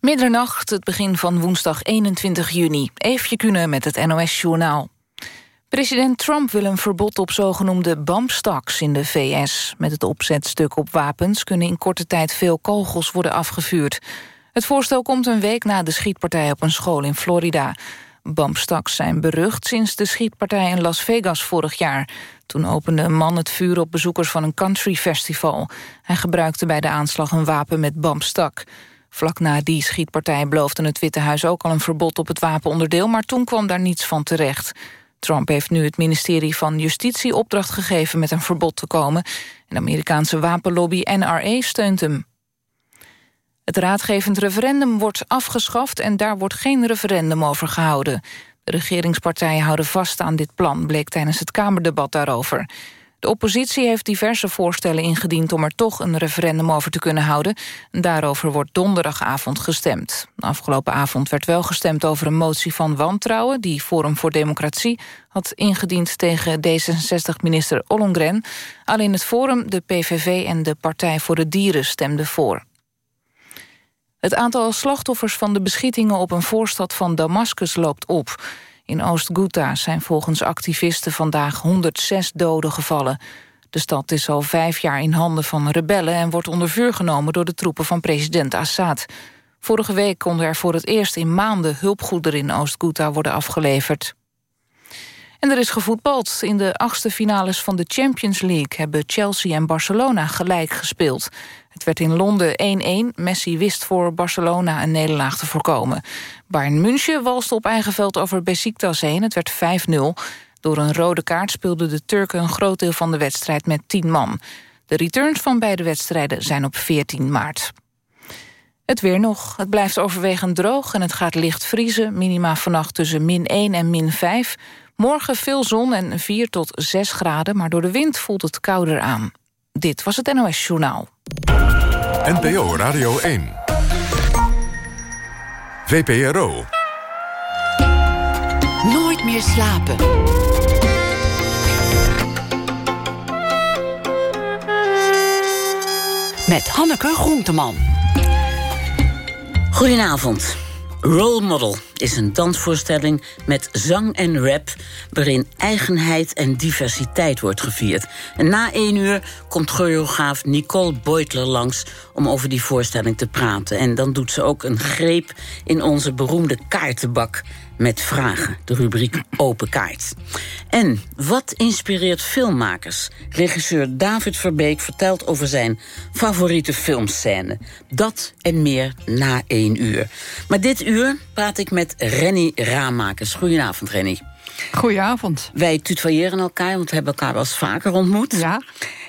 Middernacht, het begin van woensdag 21 juni. Eefje kunnen met het NOS-journaal. President Trump wil een verbod op zogenoemde bump stocks in de VS. Met het opzetstuk op wapens kunnen in korte tijd veel kogels worden afgevuurd. Het voorstel komt een week na de schietpartij op een school in Florida. Bump stocks zijn berucht sinds de schietpartij in Las Vegas vorig jaar. Toen opende een man het vuur op bezoekers van een country festival. Hij gebruikte bij de aanslag een wapen met bump stock. Vlak na die schietpartij beloofde het Witte Huis ook al een verbod op het wapenonderdeel, maar toen kwam daar niets van terecht. Trump heeft nu het ministerie van Justitie opdracht gegeven met een verbod te komen. En de Amerikaanse wapenlobby NRA steunt hem. Het raadgevend referendum wordt afgeschaft en daar wordt geen referendum over gehouden. De regeringspartijen houden vast aan dit plan, bleek tijdens het Kamerdebat daarover. De oppositie heeft diverse voorstellen ingediend om er toch een referendum over te kunnen houden. Daarover wordt donderdagavond gestemd. Afgelopen avond werd wel gestemd over een motie van wantrouwen... die Forum voor Democratie had ingediend tegen D66-minister Ollongren. Alleen het Forum, de PVV en de Partij voor de Dieren stemden voor. Het aantal slachtoffers van de beschietingen op een voorstad van Damascus loopt op... In Oost-Ghouta zijn volgens activisten vandaag 106 doden gevallen. De stad is al vijf jaar in handen van rebellen... en wordt onder vuur genomen door de troepen van president Assad. Vorige week konden er voor het eerst in maanden hulpgoederen in Oost-Ghouta worden afgeleverd. En er is gevoetbald. In de achtste finales van de Champions League... hebben Chelsea en Barcelona gelijk gespeeld. Het werd in Londen 1-1. Messi wist voor Barcelona een nederlaag te voorkomen. Bayern München walste op eigen veld over Besiktas heen. Het werd 5-0. Door een rode kaart speelden de Turken een groot deel van de wedstrijd met 10 man. De returns van beide wedstrijden zijn op 14 maart. Het weer nog. Het blijft overwegend droog en het gaat licht vriezen. Minima vannacht tussen min 1 en min 5. Morgen veel zon en 4 tot 6 graden, maar door de wind voelt het kouder aan. Dit was het NOS Journaal. NPO Radio 1. VPRO. Nooit meer slapen. Met Hanneke Groenteman. Goedenavond. Role Model is een dansvoorstelling met zang en rap... waarin eigenheid en diversiteit wordt gevierd. En na één uur komt choreograaf Nicole Beutler langs... om over die voorstelling te praten. En dan doet ze ook een greep in onze beroemde kaartenbak met vragen, de rubriek Open Kaart. En wat inspireert filmmakers? Regisseur David Verbeek vertelt over zijn favoriete filmscène. Dat en meer na één uur. Maar dit uur praat ik met Renny Raamakers. Goedenavond, Renny. Goedenavond. Wij tutoyeren elkaar, want we hebben elkaar wel eens vaker ontmoet. Ja.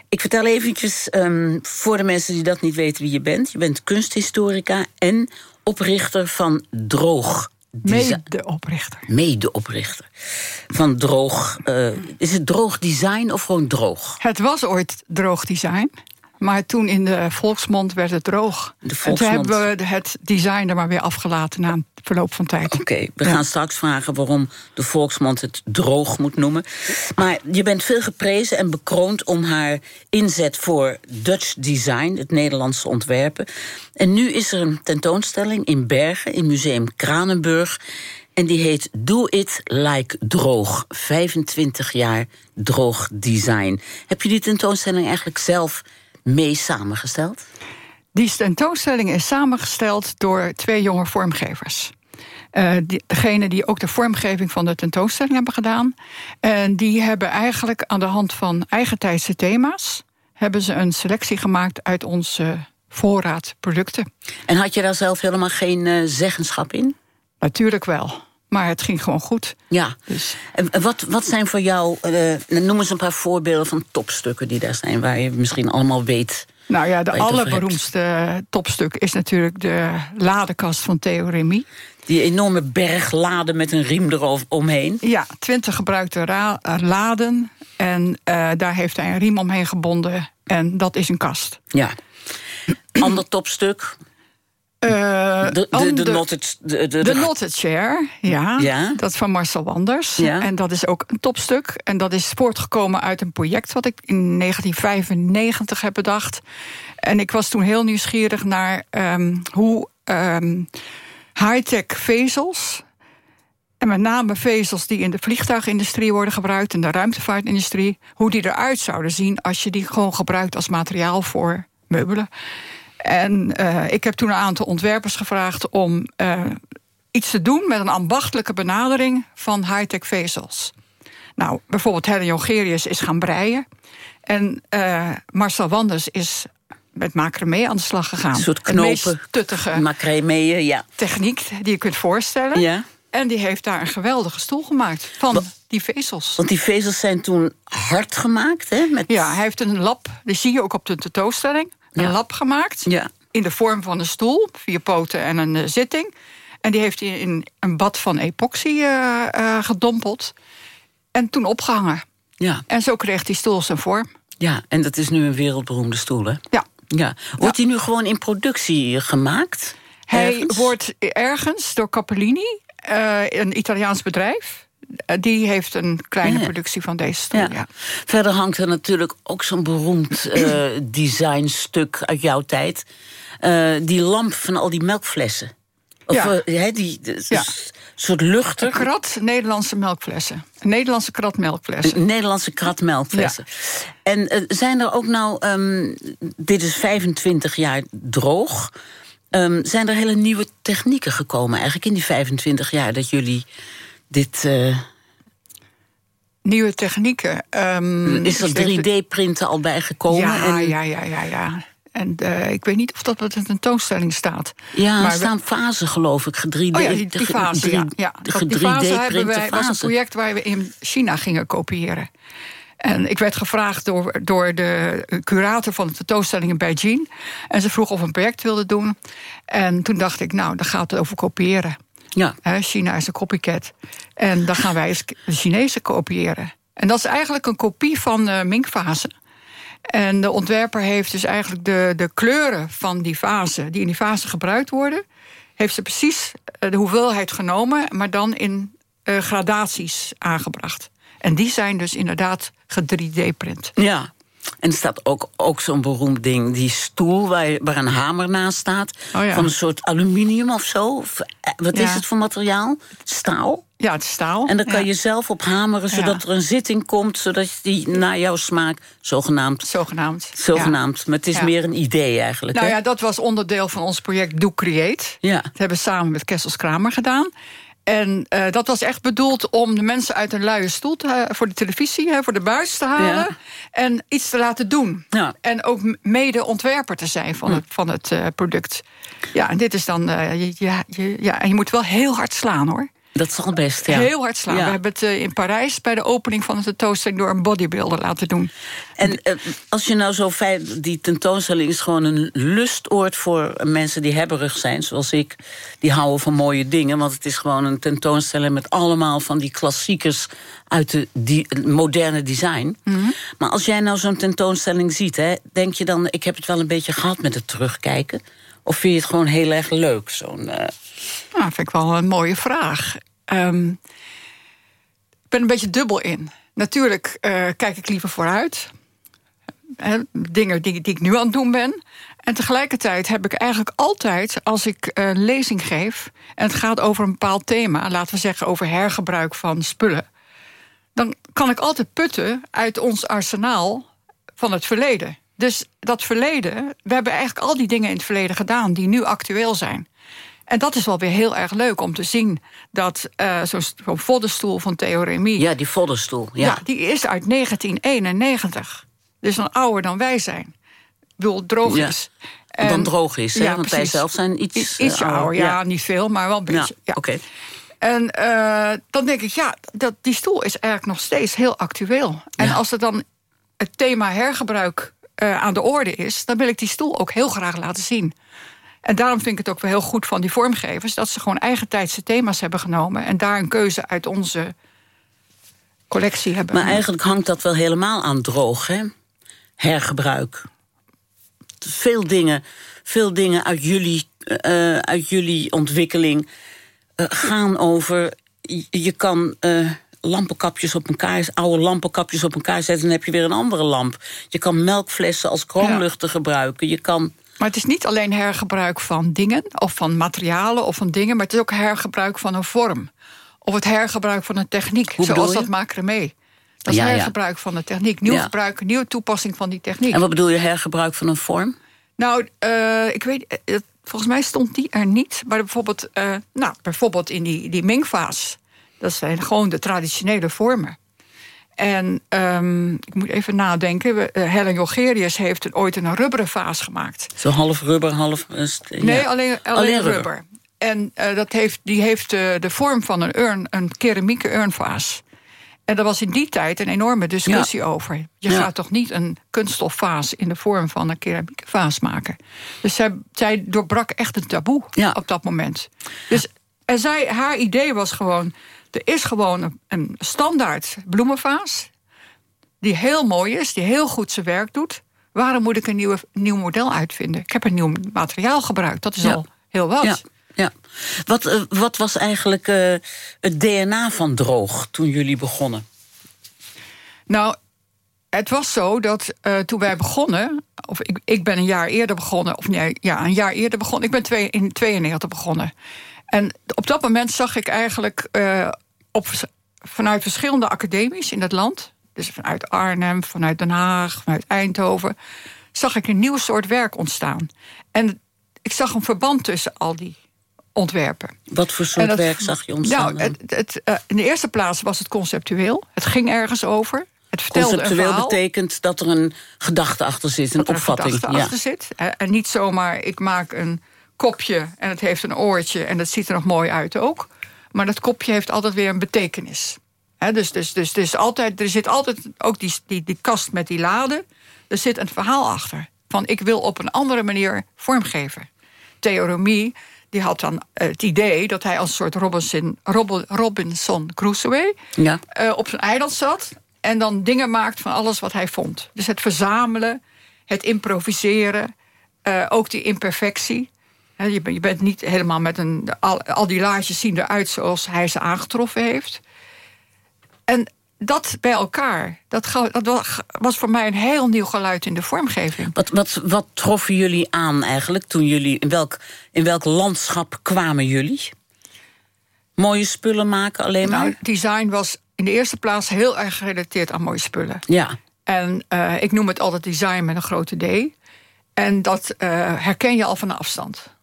Ik vertel eventjes um, voor de mensen die dat niet weten wie je bent. Je bent kunsthistorica en oprichter van Droog Mede-oprichter. Mede-oprichter. Van droog. Uh, is het droog design of gewoon droog? Het was ooit droog design. Maar toen in de volksmond werd het droog. De volksmond. En toen hebben we het design er maar weer afgelaten na een verloop van tijd. Oké, we gaan straks vragen waarom de volksmond het droog moet noemen. Maar je bent veel geprezen en bekroond om haar inzet voor Dutch design, het Nederlandse ontwerpen. En nu is er een tentoonstelling in Bergen, in Museum Kranenburg. En die heet Do It Like Droog. 25 jaar droog design. Heb je die tentoonstelling eigenlijk zelf mee samengesteld? Die tentoonstelling is samengesteld door twee jonge vormgevers. Uh, die, degene die ook de vormgeving van de tentoonstelling hebben gedaan. En die hebben eigenlijk aan de hand van eigentijdse thema's... hebben ze een selectie gemaakt uit onze voorraad producten. En had je daar zelf helemaal geen uh, zeggenschap in? Natuurlijk wel. Maar het ging gewoon goed. Ja. Dus. En wat, wat zijn voor jou, uh, noem eens een paar voorbeelden van topstukken die daar zijn, waar je misschien allemaal weet. Nou ja, de allerberoemdste topstuk is natuurlijk de ladekast van Theo Remy. Die enorme berg laden met een riem eromheen. Ja, twintig gebruikte laden. En uh, daar heeft hij een riem omheen gebonden. En dat is een kast. Ja. Ander topstuk, uh, de, de, de, knotted, de, de, de knotted chair, ja, ja. Dat van Marcel Wanders. Ja. En dat is ook een topstuk. En dat is voortgekomen uit een project... wat ik in 1995 heb bedacht. En ik was toen heel nieuwsgierig naar um, hoe ehm, high-tech vezels. En met name vezels die in de vliegtuigindustrie worden gebruikt... en de ruimtevaartindustrie. Hoe die eruit zouden zien als je die gewoon gebruikt als materiaal voor meubelen. En uh, ik heb toen een aantal ontwerpers gevraagd om uh, iets te doen met een ambachtelijke benadering van high-tech vezels. Nou, bijvoorbeeld Helen Jongerius is gaan breien. En uh, Marcel Wanders is met macramé aan de slag gegaan. Een soort knopen, tuttige macramé, ja. techniek die je kunt voorstellen. Ja. En die heeft daar een geweldige stoel gemaakt van Wat? die vezels. Want die vezels zijn toen hard gemaakt, hè? Met... Ja, hij heeft een lap, die zie je ook op de tentoonstelling. Een Ja. lap gemaakt Ja. in de vorm van een stoel, vier poten en een eh, zitting. En die heeft hij in een bad van epoxy eh, eh, gedompeld. En toen opgehangen. Ja. En zo kreeg die stoel zijn vorm. ja, en dat is nu een wereldberoemde stoel, hè? Ja. Ja. Wordt die nu gewoon in productie gemaakt? Hij Ergens? wordt ergens door Capellini, een Italiaans bedrijf. Eh, die heeft een kleine productie van deze stoel. Ja. Ja. Verder hangt er natuurlijk ook zo'n beroemd eh, designstuk uit jouw tijd. Eh, die lamp van al die melkflessen. Of Ja. die Ja. soort luchter. Een krat Nederlandse melkflessen. Een Nederlandse krat melkflessen. Een Nederlandse krat melkflessen. En zijn er ook nou, ehm, dit is 25 jaar droog. Ehm, zijn er hele nieuwe technieken gekomen eigenlijk in die 25 jaar dat jullie dit. eh, Nieuwe technieken. ehm, is er ik denk- 3D-printen al bijgekomen? Ja, en, ja, ja, ja, ja. En eh, ik weet niet of dat op de tentoonstelling staat. Ja, Maar er we- staan fasen, geloof ik. 3D, Oh ja, die, die fase, ja. ja. De die fase hebben 3D-printe wij, was een project waar we in China gingen kopiëren. En ik werd gevraagd door, door de curator van de tentoonstelling in Beijing. En ze vroeg of we een project wilde doen. En toen dacht ik, nou, dan gaat het over kopiëren. Ja, China is een copycat. En dan gaan wij eens de Chinezen kopiëren. En dat is eigenlijk een kopie van de minkfase. En de ontwerper heeft dus eigenlijk de, de kleuren van die fase, die in die fase gebruikt worden, heeft ze precies eh, de hoeveelheid genomen, maar dan in eh, gradaties aangebracht. En die zijn dus inderdaad ge-3D-print. ja. En er staat ook, ook zo'n beroemd ding, die stoel waar, waar een hamer naast staat. Oh ja. Van een soort aluminium of zo. Of, eh, wat Ja. is het voor materiaal? Staal. Ja, het staal. En dan kan Ja, je zelf op hameren, zodat er een zitting komt... zodat die naar jouw smaak, zogenaamd, Zogenaamd. zogenaamd... maar het is meer een idee eigenlijk. Nou hè? ja, dat was onderdeel van ons project Do Create. Ja. Dat hebben we samen met Kessels Kramer gedaan. En eh, dat was echt bedoeld om de mensen uit een luie stoel te, ha- voor de televisie, hè, voor de buis te halen. Ja. En iets te laten doen. Ja. En ook mede-ontwerper te zijn van het, van het eh, product. Ja, en dit is dan. eh, je, ja, je, ja, en je moet wel heel hard slaan hoor. Dat zal best, ja. Heel hard slaan. Ja. We hebben het eh, in Parijs bij de opening van de tentoonstelling door een bodybuilder laten doen. En eh, als je nou zo feit, die tentoonstelling is gewoon een lustoord voor mensen die hebberig zijn, zoals ik. Die houden van mooie dingen, want het is gewoon een tentoonstelling met allemaal van die klassiekers uit de die, moderne design. Mhm. Maar als jij nou zo'n tentoonstelling ziet, hè, denk je dan, ik heb het wel een beetje gehad met het terugkijken? Of vind je het gewoon heel erg leuk? Zo'n, eh, Nou, vind ik wel een mooie vraag. Ehm, ik ben een beetje dubbel in. Natuurlijk eh, kijk ik liever vooruit. Dingen die, die ik nu aan het doen ben. En tegelijkertijd heb ik eigenlijk altijd, als ik eh, een lezing geef... en het gaat over een bepaald thema, laten we zeggen over hergebruik van spullen... dan kan ik altijd putten uit ons arsenaal van het verleden. Dus dat verleden, we hebben eigenlijk al die dingen in het verleden gedaan... die nu actueel zijn. En dat is wel weer heel erg leuk om te zien... dat eh, zo'n zo'n voddenstoel van Theo Remy... ja, die voddenstoel. Ja. Ja, die is uit 1991. Dus dan ouder dan wij zijn. Ik bedoel, droog Ja. is. dan droog is, hè? ja, want wij precies. zelf zijn iets, Iets, eh, ietsje ouder. ouder, ja, niet veel, maar wel een Ja, beetje. Ja. oké. En eh, dan denk ik, ja, dat, die stoel is eigenlijk nog steeds heel actueel. En als er dan het thema hergebruik aan de orde is... dan wil ik die stoel ook heel graag laten zien. En daarom vind ik het ook wel heel goed van die vormgevers... dat ze gewoon eigentijdse thema's hebben genomen... en daar een keuze uit onze collectie hebben Maar eigenlijk hangt dat wel helemaal aan droog, hè? Hergebruik. Veel dingen, veel dingen uit jullie, eh, uit jullie ontwikkeling eh, gaan over... Je, kan eh, lampenkapjes op elkaar, oude lampenkapjes op elkaar zetten... en dan heb je weer een andere lamp. Je kan melkflessen als kroonluchten gebruiken. Je kan Maar het is niet alleen hergebruik van dingen of van materialen of van dingen, maar het is ook hergebruik van een vorm. Of het hergebruik van een techniek, Hoe zoals dat macramé. Dat is Ja, ja. hergebruik van de techniek. Nieuw Ja. gebruik, nieuwe toepassing van die techniek. En wat bedoel je hergebruik van een vorm? Nou, eh, ik weet, eh, volgens mij stond die er niet. Maar bijvoorbeeld, eh, nou, bijvoorbeeld in die, die Ming-vaas. Dat zijn gewoon de traditionele vormen. En ehm, ik moet even nadenken. eh, Helen Jogerius heeft ooit een rubberen vaas gemaakt. Zo half rubber, half... Nee, alleen, alleen, Alleen rubber. rubber. En eh, dat heeft, die heeft eh, de vorm van een urn, een keramieke urnvaas. En daar was in die tijd een enorme discussie over. Je Ja. gaat toch niet een kunststofvaas in de vorm van een keramieke vaas maken. Dus zij, zij doorbrak echt een taboe Ja. op dat moment. Dus en zij, haar idee was gewoon... er is gewoon een, een standaard bloemenvaas... die heel mooi is, die heel goed zijn werk doet. Waarom moet ik een nieuwe, nieuw model uitvinden? Ik heb een nieuw materiaal gebruikt, dat is Ja. al heel wat. Ja, ja. Wat, eh, wat was eigenlijk eh, het DNA van Droog toen jullie begonnen? Nou, het was zo dat eh, toen wij begonnen... of ik, ik ben een jaar eerder begonnen... of nee, ja, een jaar eerder begonnen. Ik ben twee, in 92 begonnen. En op dat moment zag ik eigenlijk... eh, op, vanuit verschillende academies in het land... dus vanuit Arnhem, vanuit Den Haag, vanuit Eindhoven... zag ik een nieuw soort werk ontstaan. En ik zag een verband tussen al die ontwerpen. Wat voor soort dat- werk zag je ontstaan? Nou, het, het, eh, in de eerste plaats was het conceptueel. Het ging ergens over. Het vertelde een Conceptueel verhaal. betekent dat er een gedachte achter zit, een dat er een opvatting. gedachte ja. achter zit. Eh, En niet zomaar, ik maak een kopje en het heeft een oortje... en dat ziet er nog mooi uit ook. Maar dat kopje heeft altijd weer een betekenis. Dus, dus, dus, dus altijd, er zit altijd ook die, die, die kast met die laden. Er zit een verhaal achter. Van ik wil op een andere manier vormgeven. Theo Remy die had dan eh, het idee dat hij als een soort Robinson, Rob- Robinson Crusoe... Ja. eh, op zijn eiland zat en dan dingen maakt van alles wat hij vond. Dus het verzamelen, het improviseren, eh, ook die imperfectie. Je, bent- je bent niet helemaal met een... Al, al die laadjes zien eruit zoals hij ze aangetroffen heeft. En dat bij elkaar, dat, was voor mij een heel nieuw geluid in de vormgeving. Wat, wat, wat troffen jullie aan eigenlijk toen jullie... In welk, in welk landschap kwamen jullie? Mooie spullen maken alleen maar? Nou, design was in de eerste plaats heel erg gerelateerd aan mooie spullen. ja. En eh, ik noem het altijd design met een grote D. En dat eh, herken je al van een afstand.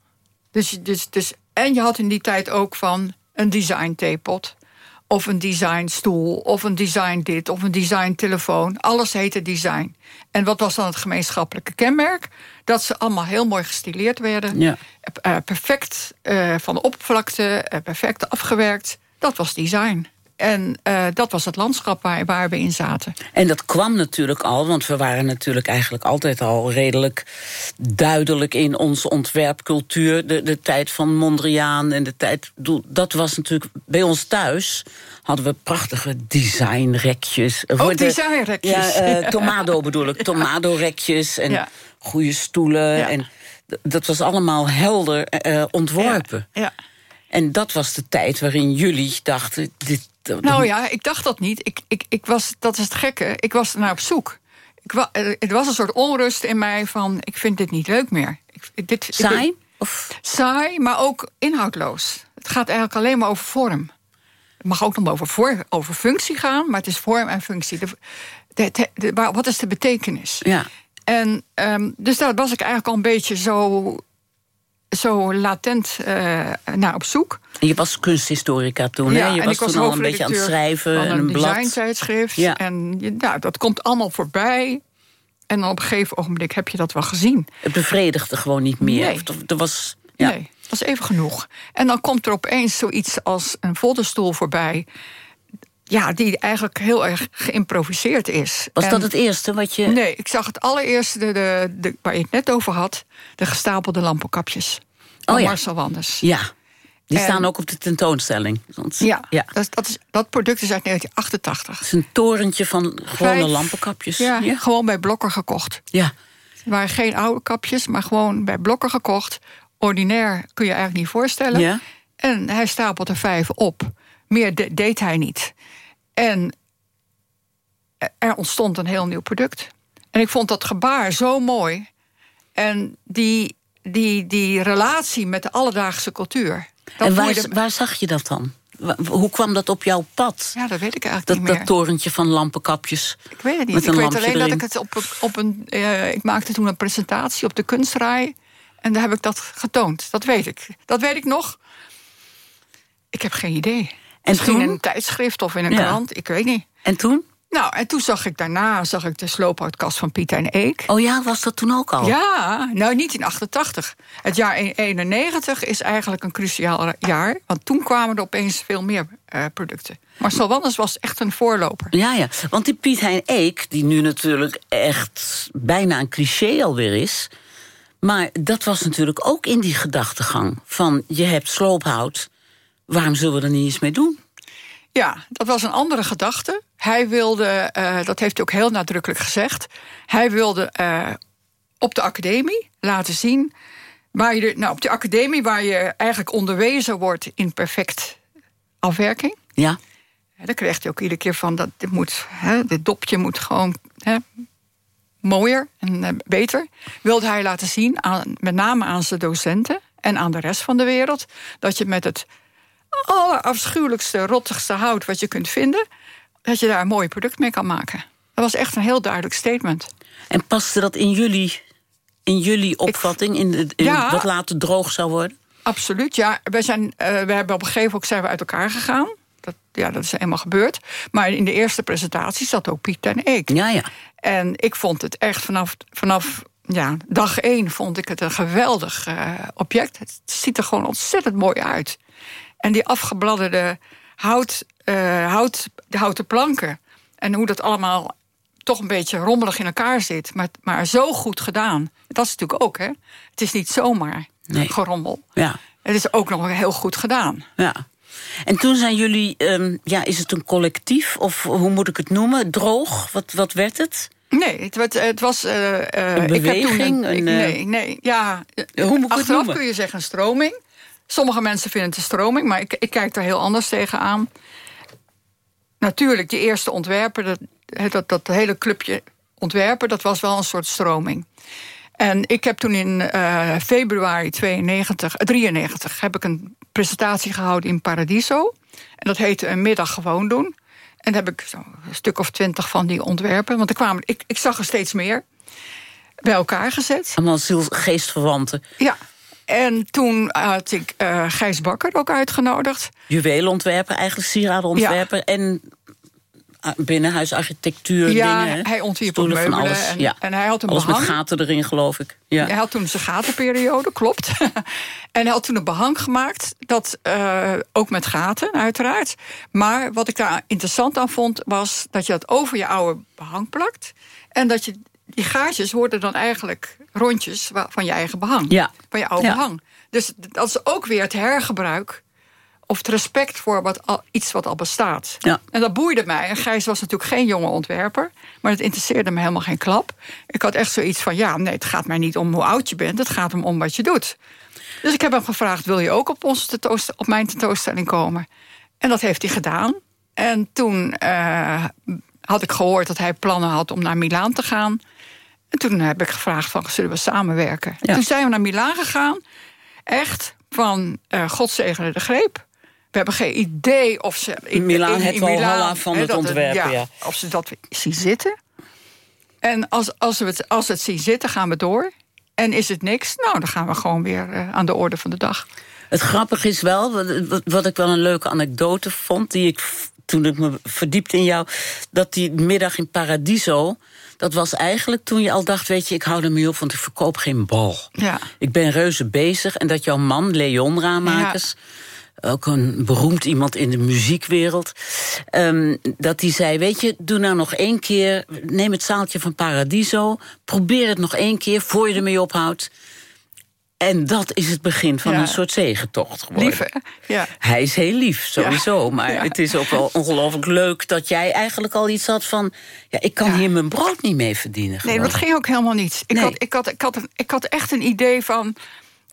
Dus, dus, dus, en je had in die tijd ook van een design theepot. Of een design stoel. Of een design dit. Of een design telefoon. Alles heette design. En wat was dan het gemeenschappelijke kenmerk? Dat ze allemaal heel mooi gestileerd werden. Ja. Eh, perfect eh, van de oppervlakte. eh, perfect afgewerkt. Dat was design. En eh, dat was het landschap waar, waar we in zaten. En dat kwam natuurlijk al, want we waren natuurlijk eigenlijk altijd al redelijk duidelijk in onze ontwerpcultuur. De, de tijd van Mondriaan en de tijd. Dat was natuurlijk bij ons thuis. Hadden we prachtige designrekjes. De- designrekjes. Ja, eh, tomado bedoel ik. Tomado-rekjes en Ja. goede stoelen. Ja. En dat was allemaal helder eh, ontworpen. Ja. En dat was de tijd waarin jullie dachten. Dit, Nou ja, ik dacht dat niet. Ik, ik, ik was, dat is het gekke. Ik was naar op zoek. Ik wa, eh, het was een soort onrust in mij van... ik vind dit niet leuk meer. Ik, dit, ik- Saai? Of saai, maar ook inhoudloos. Het gaat eigenlijk alleen maar over vorm. Het mag ook nog over, voor, over functie gaan, maar het is vorm en functie. De, de- de- de- maar wat is de betekenis? ja. En ehm, dus daar was ik eigenlijk al een beetje zo, zo latent eh, naar op zoek. Je was kunsthistorica toen, hè? Je was, was toen al een beetje aan het schrijven en een een designtijdschrift. Ja. En je- nou, dat komt allemaal voorbij. En dan op een gegeven ogenblik heb je dat wel gezien. Het bevredigde gewoon niet meer. Nee. Of Er was, ja. Nee, dat is even genoeg. En dan komt er opeens zoiets als een voddenstoel voorbij. Ja, die eigenlijk heel erg geïmproviseerd is. Was En- dat het eerste wat je... Nee, ik zag het allereerste, de, de, de- waar je het net over had... de gestapelde lampenkapjes. Van Oh ja. Marcel Wanders. Ja, die En- staan ook op de tentoonstelling. Want, Ja, ja. Dat, is- dat, is, dat product is uit 1988. Het is een torentje van gewone Vijf- lampenkapjes. Ja, ja. gewoon bij Blokker gekocht. Ja. Het waren geen oude kapjes, maar gewoon bij Blokker gekocht. Ordinair kun je eigenlijk niet voorstellen. Ja. En hij stapelde vijf op. Meer de- deed hij niet. En er ontstond een heel nieuw product. En ik vond dat gebaar zo mooi. En die, die, die relatie met de alledaagse cultuur. Dat en waar, waar zag je dat dan? Hoe kwam dat op jouw pad? Ja, dat weet ik eigenlijk Dat, niet meer. dat torentje van lampenkapjes. Ik weet het niet. Ik weet alleen dat ik het op, op een. eh, ik maakte toen een presentatie op de kunstraai. En daar heb ik dat getoond. Dat weet ik. Dat weet ik nog. Ik heb geen idee. Misschien toen? in een tijdschrift of in een Ja. krant. Ik weet niet. En toen? Nou, en toen zag ik daarna zag ik de sloophoutkast van Piet en Eek. Oh ja, was dat toen ook al? Ja, nou niet in 88. Het jaar 91 is eigenlijk een cruciaal jaar. Want toen kwamen er opeens veel meer eh, producten. Marcel Wanders was echt een voorloper. Ja, ja. Want die Piet Hein Eek, die nu natuurlijk echt bijna een cliché alweer is... maar dat was natuurlijk ook in die gedachtegang van... je hebt sloophout, waarom zullen we er niet eens mee doen? Ja, dat was een andere gedachte. Hij wilde, eh, dat heeft hij ook heel nadrukkelijk gezegd... hij wilde eh, op de academie laten zien... Waar je, nou, op de academie waar je eigenlijk onderwezen wordt in perfect afwerking... Ja, Hè, Daar kreeg hij ook iedere keer van dat dit moet, hè, dit dopje moet gewoon hè, mooier en eh, beter. Wilde hij laten zien, aan, met name aan zijn docenten en aan de rest van de wereld, dat je met het allerafschuwelijkste, rottigste hout wat je kunt vinden, dat je daar een mooi product mee kan maken. Dat was echt een heel duidelijk statement. en paste dat in jullie, in jullie opvatting... in, in Ja. wat later droog zou worden? Absoluut, ja. We, zijn, eh, we hebben op een gegeven moment zijn we uit elkaar gegaan. Dat, ja, dat is eenmaal gebeurd. Maar in de eerste presentatie zat ook Piet en ik. Ja, ja. En ik vond het echt vanaf, vanaf ja, dag één vond ik het een geweldig eh, object. Het ziet er gewoon ontzettend mooi uit. En die afgebladderde hout, eh, hout, de houten planken. En hoe dat allemaal toch een beetje rommelig in elkaar zit. Maar, maar zo goed gedaan. Dat is natuurlijk ook, hè. Het is niet zomaar Nee. gerommel. ja. Het is ook nog heel goed gedaan. Ja. En toen zijn jullie, ehm, ja, is het een collectief? Of hoe moet ik het noemen? Droog? Wat, wat werd het? Nee, het, werd- het was... eh, Een ik heb toen beweging, ik- een, nee, nee, ja. Hoe moet ik het Achteraf noemen? kun je zeggen een stroming. Sommige mensen vinden het een stroming, maar ik, ik kijk daar heel anders tegenaan. Natuurlijk, die eerste ontwerper, dat, dat, dat hele clubje ontwerpen... dat was wel een soort stroming. En ik heb toen in eh, februari 92, eh, 93 heb ik een presentatie gehouden in Paradiso. En dat heette een middag gewoon doen. En daar heb ik zo een stuk of twintig van die ontwerpen. Want er kwamen, ik, ik zag er steeds meer bij elkaar gezet. Allemaal geestverwanten. Ja. En toen had ik eh Gijs Bakker ook uitgenodigd. Juweelontwerper, eigenlijk sieradenontwerper. En ah, binnenhuisarchitectuur, ja, dingen. hij ontwierp ook Stoelen van meubelen. alles. En, ja. en hij had een alles met behang. gaten erin, geloof ik. Ja. Hij had toen zijn gatenperiode, klopt. en hij had toen een behang gemaakt, dat, eh, ook met gaten uiteraard. Maar wat ik daar interessant aan vond, was dat je dat over je oude behang plakt. En dat je die gaatjes worden dan eigenlijk rondjes van je eigen behang. Ja. Van je oude Ja. behang. Dus dat is ook weer het hergebruik of het respect voor wat al, iets wat al bestaat. Ja. En dat boeide mij. En Gijs was natuurlijk geen jonge ontwerper. Maar het interesseerde me helemaal geen klap. Ik had echt zoiets van, ja, nee, het gaat mij niet om hoe oud je bent. Het gaat om, om wat je doet. Dus ik heb hem gevraagd, wil je ook op, onze op mijn tentoonstelling komen? En dat heeft hij gedaan. En toen eh, had ik gehoord dat hij plannen had om naar Milaan te gaan. En toen heb ik gevraagd van, zullen we samenwerken? Ja. toen zijn we naar Milaan gegaan. Echt van uh, God zegene de greep. We hebben geen idee of ze... In Milaan het Walhalla van het dat ontwerpen, ja. Of ze dat zien zitten. En als, als, we het, als we het zien zitten, gaan we door. En is het niks, nou, dan gaan we gewoon weer uh, aan de orde van de dag. Het grappige is wel, wat, wat ik wel een leuke anekdote vond... die ik toen ik me verdiepte in jou... dat die middag in Paradiso... dat was eigenlijk toen je al dacht... weet je, ik hou ermee op, want ik verkoop geen bal. Ja. Ik ben reuze bezig. En dat jouw man, Leon Ramakers... Ja. ook een beroemd iemand in de muziekwereld... Um, dat hij zei, weet je, doe nou nog één keer... neem het zaaltje van Paradiso... probeer het nog één keer, voor je ermee ophoudt... En dat is het begin van ja. een soort zegentocht geworden. Lief? Ja. Hij is heel lief, sowieso. Ja. Maar het is ook wel ongelooflijk leuk dat jij eigenlijk al iets had van... ja, ik kan hier mijn brood niet mee verdienen. Gewoon. Nee, dat ging ook helemaal niet. Ik, nee. had, ik, had, ik, had, een, ik had echt een idee van...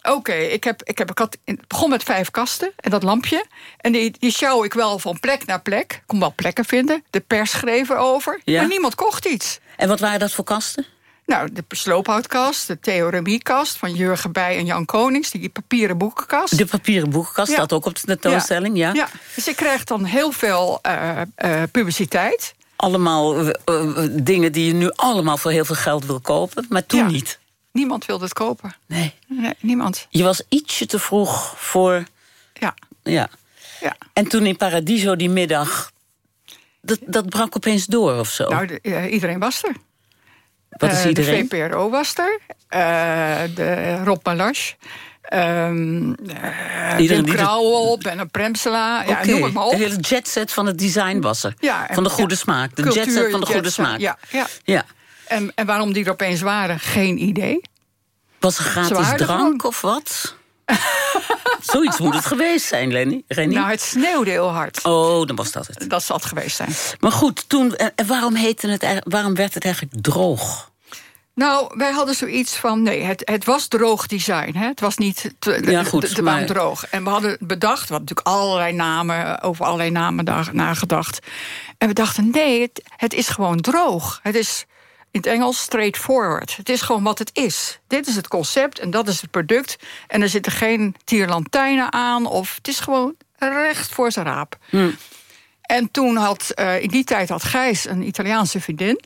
Oké, okay, ik, heb, ik, heb, ik had, het begon met vijf kasten en dat lampje. En die, die sjouw ik wel van plek naar plek. Ik kon wel plekken vinden. De pers schreef erover. Maar niemand kocht iets. En wat waren dat voor kasten? Nou, de sloophoutkast, de theoremiekast van Jurgen Bij en Jan Konings, die papieren boekenkast. De papieren boekenkast Ja. staat ook op de tentoonstelling, ja. Ja, dus ik krijg dan heel veel eh, eh, publiciteit. Allemaal eh, dingen die je nu allemaal voor heel veel geld wil kopen, maar toen Ja. niet. Niemand wilde het kopen. Nee. Nee, niemand. Je was ietsje te vroeg voor. Ja, Ja. ja. En toen in Paradiso die middag. Dat, dat brak opeens door of zo. Nou, de- iedereen was er. Wat is Eh, iedereen? De VPRO was er. eh, de Rob Malache. ehm eh, Iedereen de- Krauwel, Benno Premsela. Ja, Oké, noem het maar op. De hele jetset van het design was er. Ja, en- van de goede ja. smaak. De Cultuur, jetset van de goede jetset, smaak. Ja, ja. Ja. En, en waarom die er opeens waren, geen idee. Was er gratis drank of wat? Zoiets moet het geweest zijn, Lenny. Nou, het sneeuwde heel hard. Oh, dan was dat het. Dat zal het geweest zijn. Maar goed, toen, en waarom, heette het, waarom werd het eigenlijk droog? Nou, wij hadden zoiets van, nee, het, het was droog design. Hè? Het was niet te, Ja, goed, te, te maar- warm droog. En we hadden bedacht, we hadden natuurlijk allerlei namen, over allerlei namen daar nagedacht. En we dachten, nee, het, het is gewoon droog. Het is in het Engels straightforward. Het is gewoon wat het is. Dit is het concept en dat is het product. En er zitten geen tierlantijnen aan. Of het is gewoon recht voor zijn raap. En toen had, eh, in die tijd had Gijs een Italiaanse vriendin.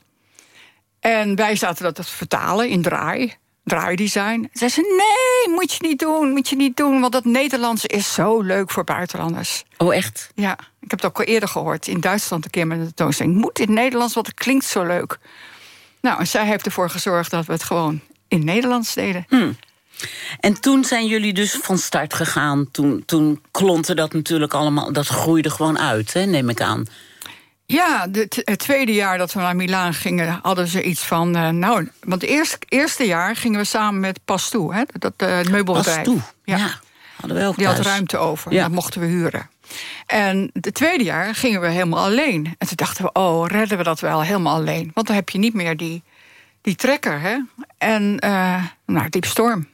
En wij zaten dat te vertalen in draai, draaidesign. Zei ze, nee, moet je niet doen, moet je niet doen... want dat Nederlands is zo leuk voor buitenlanders. Oh, echt? Ja, ik heb het ook al eerder gehoord. In Duitsland een keer met een tentoonstelling. Moet in het Nederlands, want het klinkt zo leuk. Nou, en zij heeft ervoor gezorgd dat we het gewoon in het Nederlands deden. En toen zijn jullie dus van start gegaan. Toen, toen klonte dat natuurlijk allemaal... Dat groeide gewoon uit, hè, neem ik aan. Ja, het tweede jaar dat we naar Milaan gingen, hadden ze iets van. eh, nou, want het eerste, eerste jaar gingen we samen met Pastoe, hè, dat uh, het meubelbedrijf. Pas toe. Ja. hadden we ook Die had ruimte over. Ja. Dat mochten we huren. En het tweede jaar gingen we helemaal alleen. En toen dachten we, oh, redden we dat wel helemaal alleen? Want dan heb je niet meer die, die trekker, hè? En, eh nou, diep storm.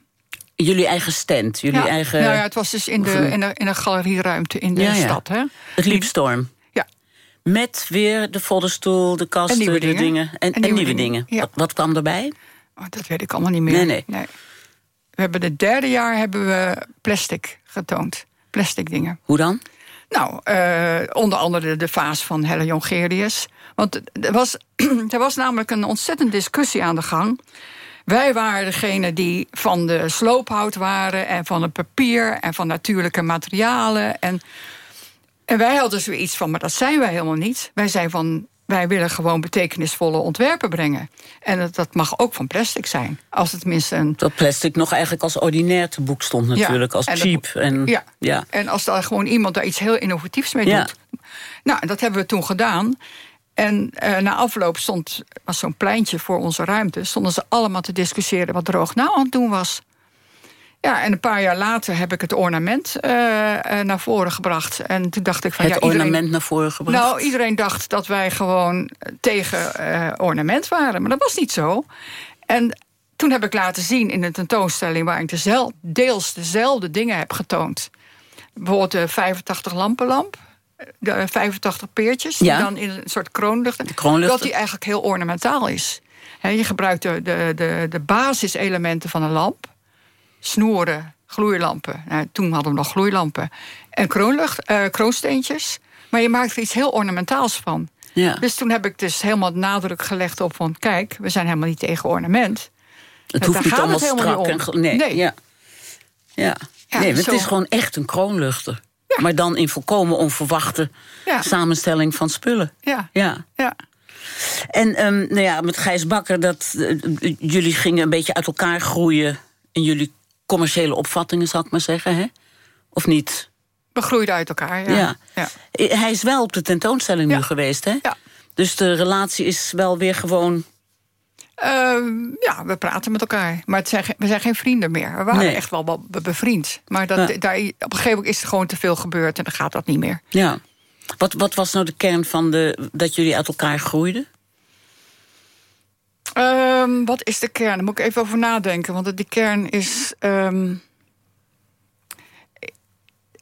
Jullie eigen stand, jullie ja. eigen... Nou ja, het was dus in de, in de, in de galerieruimte in de Ja, ja. stad, hè? Het liep storm. Ja. Met weer de voddenstoel, de kasten, En nieuwe de dingen. dingen. En, en nieuwe, dingen. Wat kwam erbij? Oh, dat weet ik allemaal niet meer. Nee, nee. We hebben het derde jaar hebben we plastic getoond. Plastic dingen. Hoe dan? Nou, eh, onder andere de, vaas van Helle Jongerius. Want er was, er was namelijk een ontzettende discussie aan de gang. Wij waren degene die van de sloophout waren... en van het papier en van natuurlijke materialen. En, en wij hadden zoiets van, maar dat zijn wij helemaal niet. Wij zijn van, wij willen gewoon betekenisvolle ontwerpen brengen. En dat, dat mag ook van plastic zijn. Als het tenminste een Dat plastic nog eigenlijk als ordinair te boek stond natuurlijk. als en dat- cheap. En, ja. ja. En als daar gewoon iemand daar iets heel innovatiefs mee Ja. doet. Nou, dat hebben we toen gedaan. En eh, na afloop stond, was zo'n pleintje voor onze ruimte... stonden ze allemaal te discussiëren wat Droog nou aan het doen was. Ja, en een paar jaar later heb ik het ornament eh, eh, naar voren gebracht. En toen dacht ik van... Het ja, iedereen, ornament naar voren gebracht. Nou, iedereen dacht dat wij gewoon tegen eh, ornament waren. Maar dat was niet zo. En toen heb ik laten zien in een tentoonstelling... waar ik dezel, deels dezelfde dingen heb getoond. Bijvoorbeeld de 85 lampenlamp. De 85 peertjes, Ja. die dan in een soort kroonluchter. dat die eigenlijk heel ornamentaal is. Je gebruikt de, de, de, de basiselementen van een lamp. Snoeren, gloeilampen. Nou, toen hadden we nog gloeilampen. En kroonlucht, eh, kroonsteentjes. Maar je maakt er iets heel ornamentaals van. ja. Dus toen heb ik dus helemaal nadruk gelegd op van... kijk, we zijn helemaal niet tegen ornament. het daar hoeft niet gaat allemaal het helemaal strak. niet En, om. nee, Nee. Ja. Ja. Ja, nee, het is gewoon echt een kroonluchter. Maar dan in volkomen onverwachte Ja. samenstelling van spullen. Ja, Ja. ja. En ehm, nou ja, met Gijs Bakker, dat, eh, jullie gingen een beetje uit elkaar groeien... in jullie commerciële opvattingen, zal ik maar zeggen, hè? Of niet? We groeiden uit elkaar, ja. Ja. ja. Hij is wel op de tentoonstelling Ja. nu geweest, hè? Ja. Dus de relatie is wel weer gewoon... Ehm, ja, we praten met elkaar. Maar het zijn, we zijn geen vrienden meer. We waren Nee. echt wel be- be- bevriend. Maar dat, daar, op een gegeven moment is er gewoon te veel gebeurd... en dan gaat dat niet meer. Ja. Wat, wat was nou de kern van de, dat jullie uit elkaar groeiden? Ehm, wat is de kern? Daar moet ik even over nadenken. Want de kern is... ehm,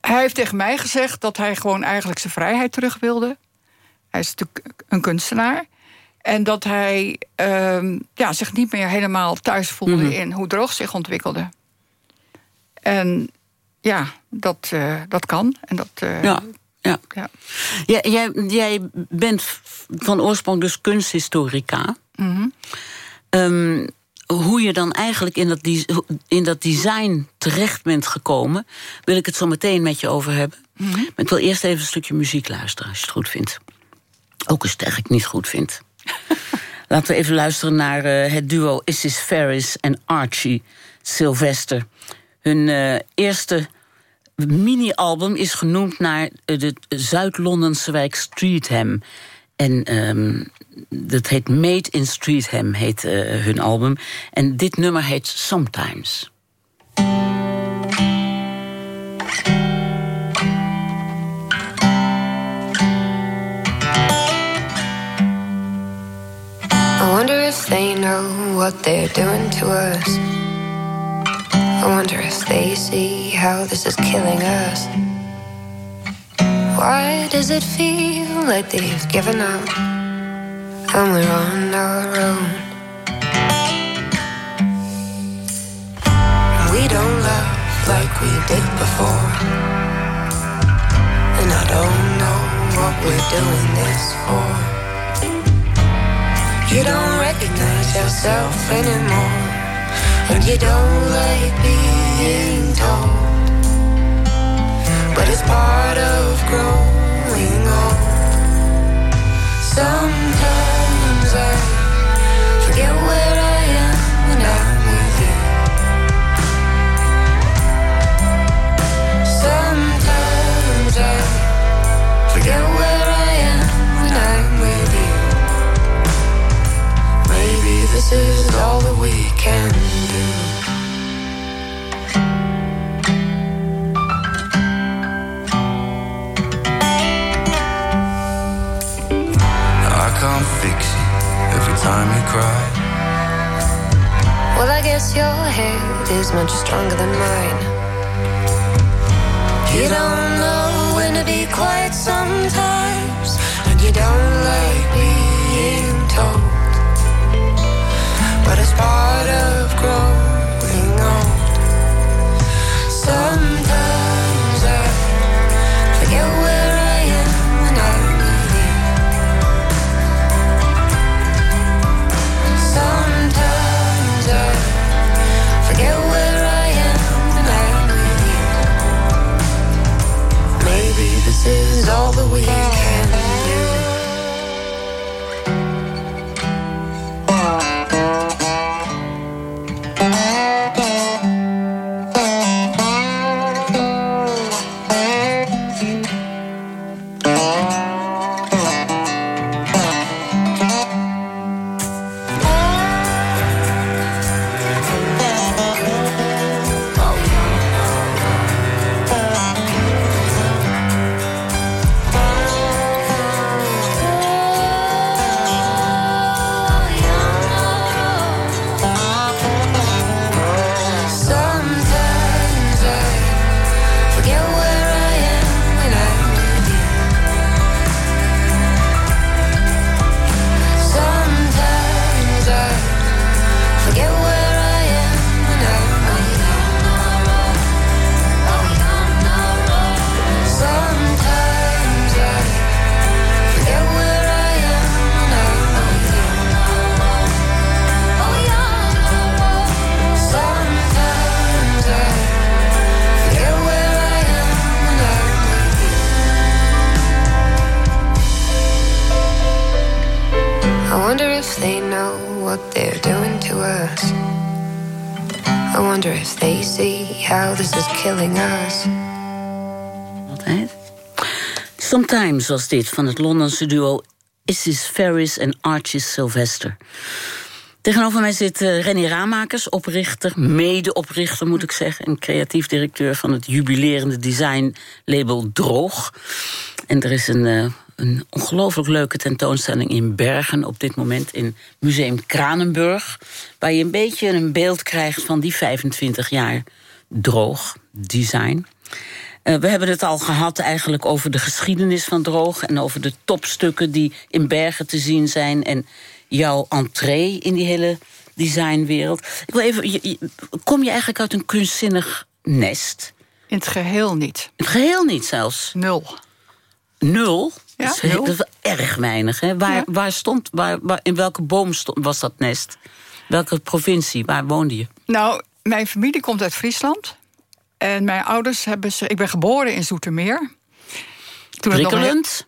hij heeft tegen mij gezegd dat hij gewoon eigenlijk zijn vrijheid terug wilde. Hij is natuurlijk een kunstenaar. En dat hij ehm, ja, zich niet meer helemaal thuis voelde Mhm. in hoe droog zich ontwikkelde. En ja, dat, eh, dat kan. En dat, eh, Ja, ja. ja. Jij, jij, bent van oorsprong dus kunsthistorica. Mhm. Ehm, hoe je dan eigenlijk in dat, in dat design terecht bent gekomen... wil ik het zo meteen met je over hebben. Maar ik wil eerst even een stukje muziek luisteren, als je het goed vindt. Ook als je het eigenlijk niet goed vindt. Laten we even luisteren naar eh, het duo Isis Ferris en Archie Sylvester. Hun eh, eerste mini-album is genoemd naar de Zuid-Londense wijk Streatham. En ehm, dat heet Made in Streatham, heet eh, hun album. En dit nummer heet Sometimes. I wonder if they know what they're doing to us. I wonder if they see how this is killing us. Why does it feel like they've given up and we're on our own? We don't love like we did before. And I don't know what we're doing this for. You don't recognize yourself anymore. And you don't like being told. But it's part of Sometimes I forget where I am when I'm with you. Sometimes I forget where I am when I'm with you. Maybe this is all that we can do. Time you cry. Well, I guess your head is much stronger than mine. You don't know when to be quiet sometimes, and you don't like being told. But it's part of growing old. Sometimes all the way. Was dit van het Londense duo Isis Ferris en Archie Sylvester. Tegenover mij zit eh, René Ramakers, oprichter, mede-oprichter moet ik zeggen... en creatief directeur van het jubilerende designlabel Droog. En er is een, eh, een ongelooflijk leuke tentoonstelling in Bergen... op dit moment in Museum Kranenburg... waar je een beetje een beeld krijgt van die 25 jaar Droog design... Eh, we hebben het al gehad eigenlijk over de geschiedenis van Droog... en over de topstukken die in Bergen te zien zijn... en jouw entree in die hele designwereld. Ik wil even, je- je- kom je eigenlijk uit een kunstzinnig nest? In het geheel niet. In het geheel niet zelfs. Nul. Nul? Ja, dat, is, heel- nul. dat is wel erg weinig. Hè? Waar, Ja. waar stond, waar, waar, in welke boom stond, was dat nest? Welke provincie? Waar woonde je? Nou, mijn familie komt uit Friesland. En mijn ouders hebben ze... Ik ben geboren in Zoetermeer. Toen Prikkelend?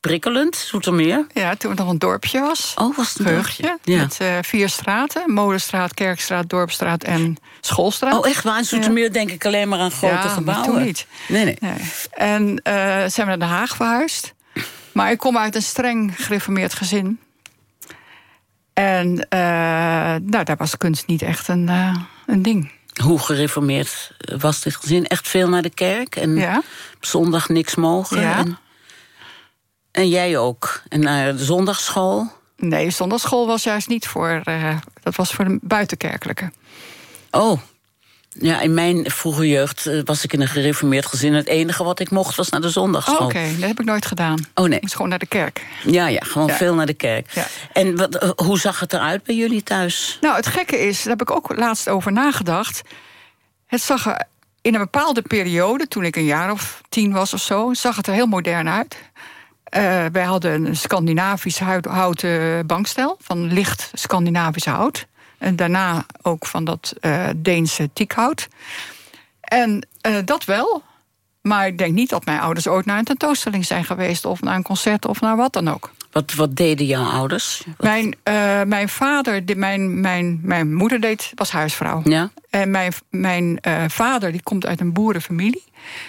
Prikkelend, Zoetermeer? ja, toen het nog een dorpje was. Oh, was het een dorpje? Ja. Met eh, vier straten. Molenstraat, Kerkstraat, Dorpstraat en Schoolstraat. Oh, echt waar? In Zoetermeer denk ik alleen maar aan grote Ja, gebouwen. toen niet. Nee, nee. Nee. En eh, zijn we naar Den Haag verhuisd. Maar ik kom uit een streng gereformeerd gezin. En eh, nou, daar was kunst niet echt een, een ding. Hoe gereformeerd was dit gezin? Echt veel naar de kerk? En Ja. op zondag niks mogen? Ja. En, en jij ook? En naar de zondagschool? Nee, zondagschool was juist niet voor... eh, dat was voor de buitenkerkelijke. Oh. Ja, in mijn vroege jeugd eh, was ik in een gereformeerd gezin. Het enige wat ik mocht was naar de Oh, zondagschool. Oké, dat heb ik nooit gedaan. Oh nee. Ik moest gewoon naar de kerk. Ja, ja, gewoon Ja. veel naar de kerk. Ja. En wat, eh, hoe zag het eruit bij jullie thuis? Nou, het gekke is, daar heb ik ook laatst over nagedacht. Het zag er in een bepaalde periode, toen ik een jaar of tien was of zo, zag het er heel modern uit. Eh, wij hadden een Scandinavisch hout- houten bankstel van licht Scandinavisch hout. En daarna ook van dat eh, Deense tiekhout. En eh, dat wel. Maar ik denk niet dat mijn ouders ooit naar een tentoonstelling zijn geweest... of naar een concert of naar wat dan ook. Wat, wat deden jouw ouders? Wat- Mijn, eh, mijn vader, die, mijn, mijn, mijn moeder deed, was huisvrouw. Ja? En mijn, mijn vader die komt uit een boerenfamilie.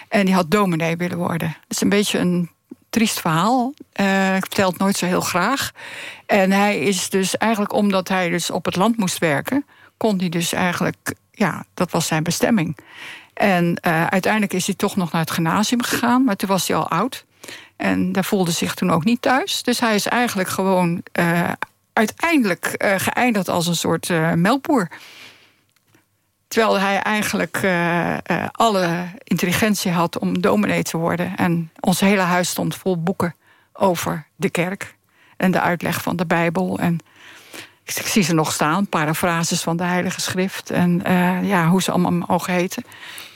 En die had dominee willen worden. Dat is een beetje een triest verhaal. Eh, ik vertel het nooit zo heel graag. En hij is dus eigenlijk, omdat hij dus op het land moest werken... kon hij dus eigenlijk, ja, dat was zijn bestemming. En eh, uiteindelijk is hij toch nog naar het gymnasium gegaan. Maar toen was hij al oud. En daar voelde zich toen ook niet thuis. Dus hij is eigenlijk gewoon eh, uiteindelijk geëindigd als een soort melkboer. Terwijl hij eigenlijk eh, eh, alle intelligentie had om dominee te worden. En ons hele huis stond vol boeken over de kerk. En de uitleg van de Bijbel. En ik, ik zie ze nog staan, parafrases van de Heilige Schrift. En eh, ja, hoe ze allemaal mogen heten.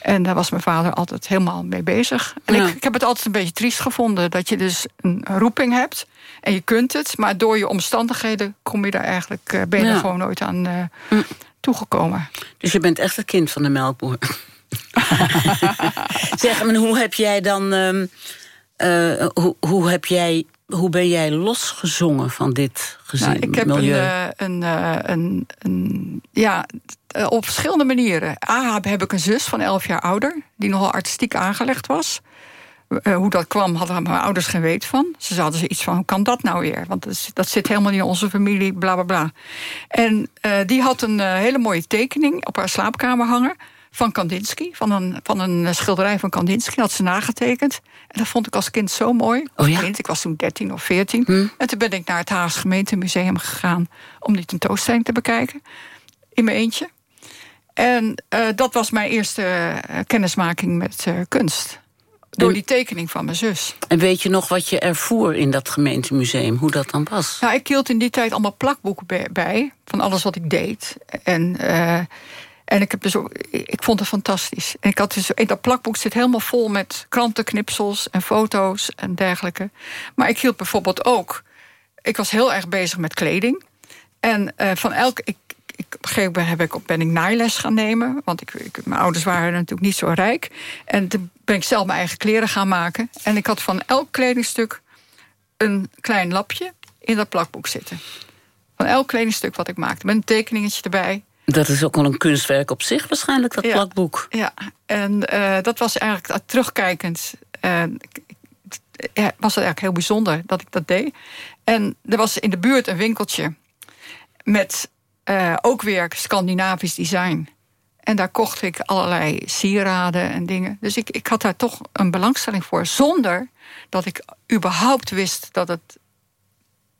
En daar was mijn vader altijd helemaal mee bezig. En Ja. ik, ik heb het altijd een beetje triest gevonden. Dat je dus een roeping hebt. En je kunt het. Maar door je omstandigheden kom je daar eigenlijk, ben je Ja. er gewoon nooit aan eh, toegekomen. Dus je bent echt het kind van de melkboer. zeg, maar hoe heb jij dan... ehm, eh, hoe, hoe, heb jij, hoe ben jij losgezongen van dit gezin, Nou, ik heb een, milieu? eh, een, eh, een, een. Ja, op verschillende manieren. A, heb ik een zus van 11 jaar ouder. die nogal artistiek aangelegd was. Eh, hoe dat kwam, hadden mijn ouders geen weet van. Ze hadden zoiets van: hoe kan dat nou weer? Want dat, dat zit helemaal niet in onze familie, bla bla bla. En eh, die had een eh, hele mooie tekening op haar slaapkamer hangen. Van Kandinsky, van een, van een schilderij van Kandinsky, had ze nagetekend. En dat vond ik als kind zo mooi. Oh ja? kind, ik was toen 13 of 14. Hm. En toen ben ik naar het Haagse gemeentemuseum gegaan om die tentoonstelling te bekijken. In mijn eentje. En dat was mijn eerste kennismaking met kunst. Door En- die tekening van mijn zus. En weet je nog wat je ervoer in dat gemeentemuseum? Hoe dat dan was? Nou, ik hield in die tijd allemaal plakboeken bij, bij van alles wat ik deed. En, eh, en ik, heb dus ook, ik vond het fantastisch. En ik had dus, in dat plakboek zit helemaal vol met krantenknipsels en foto's en dergelijke. Maar ik hield bijvoorbeeld ook. Ik was heel erg bezig met kleding. En eh, van elk. Ik, ik, op een gegeven moment heb ik, ben ik naailes gaan nemen. Want ik, ik, mijn ouders waren natuurlijk niet zo rijk. En toen ben ik zelf mijn eigen kleren gaan maken. En ik had van elk kledingstuk een klein lapje in dat plakboek zitten. Van elk kledingstuk wat ik maakte. Met een tekeningetje erbij. Dat is ook wel een kunstwerk op zich waarschijnlijk, dat Ja. plakboek. Ja, en eh, dat was eigenlijk uh, terugkijkend. ja, was het eigenlijk heel bijzonder dat ik dat deed. En er was in de buurt een winkeltje met eh, ook weer Scandinavisch design. En daar kocht ik allerlei sieraden en dingen. Dus ik, ik had daar toch een belangstelling voor. Zonder dat ik überhaupt wist dat het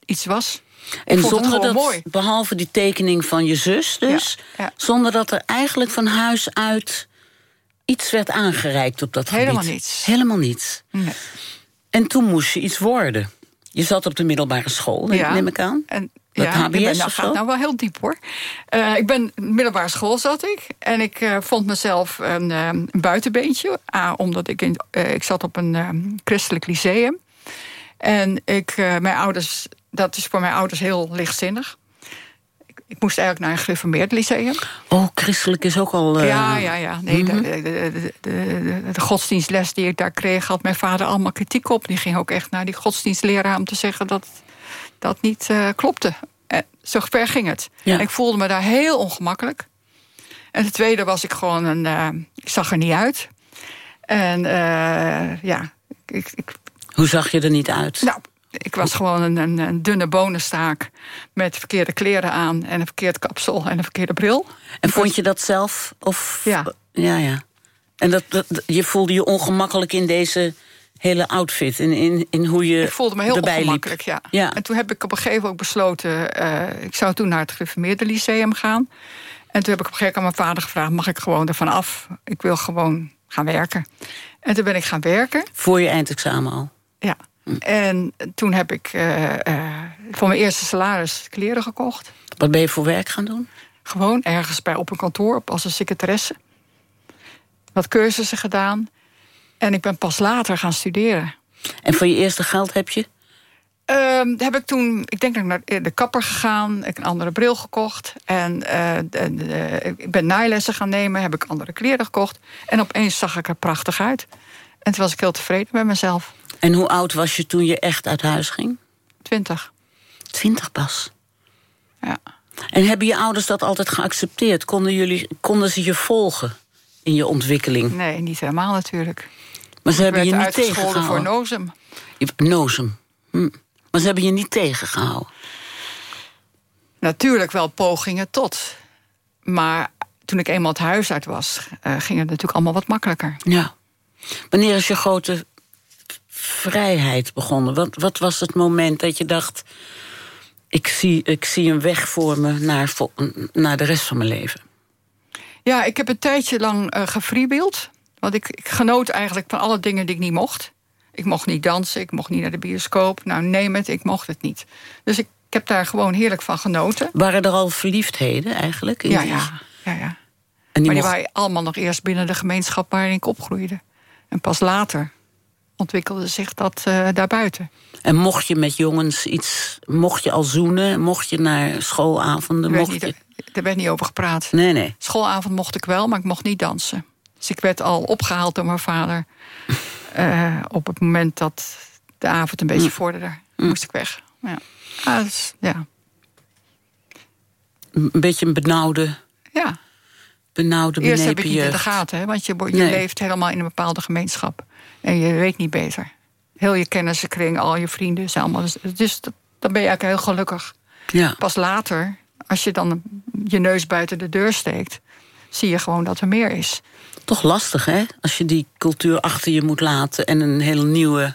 iets was. En zonder dat, mooi. behalve die tekening van je zus dus... Ja, ja. zonder dat er eigenlijk van huis uit iets werd aangereikt op dat Helemaal gebied? niets. Helemaal niets. Nee. En toen moest je iets worden. Je zat op de middelbare school, neem ik aan. En, Dat ja, HBS ik ben, nou, gaat nou wel heel diep hoor. Eh, ik ben middelbare school zat ik. En ik eh, vond mezelf een, eh, een buitenbeentje. A, omdat ik, in, ik zat op een christelijk lyceum. En ik, mijn ouders, dat is voor mijn ouders heel lichtzinnig. Ik, ik moest eigenlijk naar een gereformeerd lyceum. Oh, christelijk is ook al... Ja, ja, ja. Nee, mhm. de, de, de, de, de godsdienstles die ik daar kreeg, had mijn vader allemaal kritiek op. Die ging ook echt naar die godsdienstleraar om te zeggen dat dat niet eh, klopte. En zo ver ging het. Ja. En ik voelde me daar heel ongemakkelijk. En ten tweede was ik gewoon een. eh, ik zag er niet uit. En eh, ja, ik, ik, Hoe zag je er niet uit? nou, ik was gewoon een, een, een dunne bonenstaak met verkeerde kleren aan en een verkeerd kapsel en een verkeerde bril. en vond je dat zelf? Of... Ja. Ja, ja. En dat, dat, je voelde je ongemakkelijk in deze hele outfit? In, in, in hoe je Ik voelde me heel ongemakkelijk, ja. Ja. En toen heb ik op een gegeven moment ook besloten... eh, ik zou toen naar het gereformeerde lyceum gaan. En toen heb ik op een gegeven moment aan mijn vader gevraagd... mag ik gewoon ervan af? Ik wil gewoon gaan werken. En toen ben ik gaan werken, Voor je eindexamen al? ja. En toen heb ik eh, eh, voor mijn eerste salaris kleren gekocht. Wat ben je voor werk gaan doen? Gewoon ergens bij op een kantoor als een secretaresse. Wat cursussen gedaan. En ik ben pas later gaan studeren. En voor je eerste geld heb je? Ehm, heb ik toen, ik denk dat ik naar de kapper gegaan, ik heb een andere bril gekocht. En eh, de- de- ik ben naailessen gaan nemen, heb ik andere kleren gekocht. En opeens zag ik er prachtig uit. En toen was ik heel tevreden met mezelf. En hoe oud was je toen je echt uit huis ging? Twintig. Twintig pas. Ja. En hebben je ouders dat altijd geaccepteerd? Konden, jullie, konden ze je volgen in je ontwikkeling? Nee, niet helemaal natuurlijk. Maar ze hebben je niet uitgescholden voor tegengehouden. nozem. Nozem. Hm. Maar ze hebben je niet tegengehouden. Natuurlijk wel pogingen tot. Maar toen ik eenmaal het huis uit was, eh, ging het natuurlijk allemaal wat makkelijker. Ja. Wanneer is je grote vrijheid begonnen? Wat, wat was het moment dat je dacht... Ik zie, ik zie een weg voor me naar, naar de rest van mijn leven? Ja, ik heb een tijdje lang gefreebeeld. Want ik, ik genoot eigenlijk van alle dingen die ik niet mocht. Ik mocht niet dansen, ik mocht niet naar de bioscoop. Nou, neem het, ik mocht het niet. Dus ik, ik heb daar gewoon heerlijk van genoten. Waren er al verliefdheden eigenlijk? in Ja, ja, ja, ja. En die Maar die mocht- waren allemaal nog eerst binnen de gemeenschap waarin ik opgroeide. En pas later ontwikkelde zich dat eh, daarbuiten. En mocht je met jongens iets... Mocht je al zoenen? Mocht je naar schoolavonden? Er werd, Mocht niet, je... er werd niet over gepraat. Nee, nee. Schoolavond mocht ik wel, maar ik mocht niet dansen. Dus ik werd al opgehaald door mijn vader. eh, op het moment dat de avond een beetje vorderde, moest ik weg. Ja. Ah, dus, ja. Een beetje een benauwde, ja. benauwde Eerst heb ik niet in de gaten, hè, want je, je Nee. leeft helemaal in een bepaalde gemeenschap. En je weet niet beter. Heel je kennissenkring, al je vrienden zijn allemaal. Dus, dus dat- dan ben je eigenlijk heel gelukkig. Ja. Pas later, als je dan je neus buiten de deur steekt, zie je gewoon dat er meer is. Toch lastig, hè? Als je die cultuur achter je moet laten en een hele nieuwe.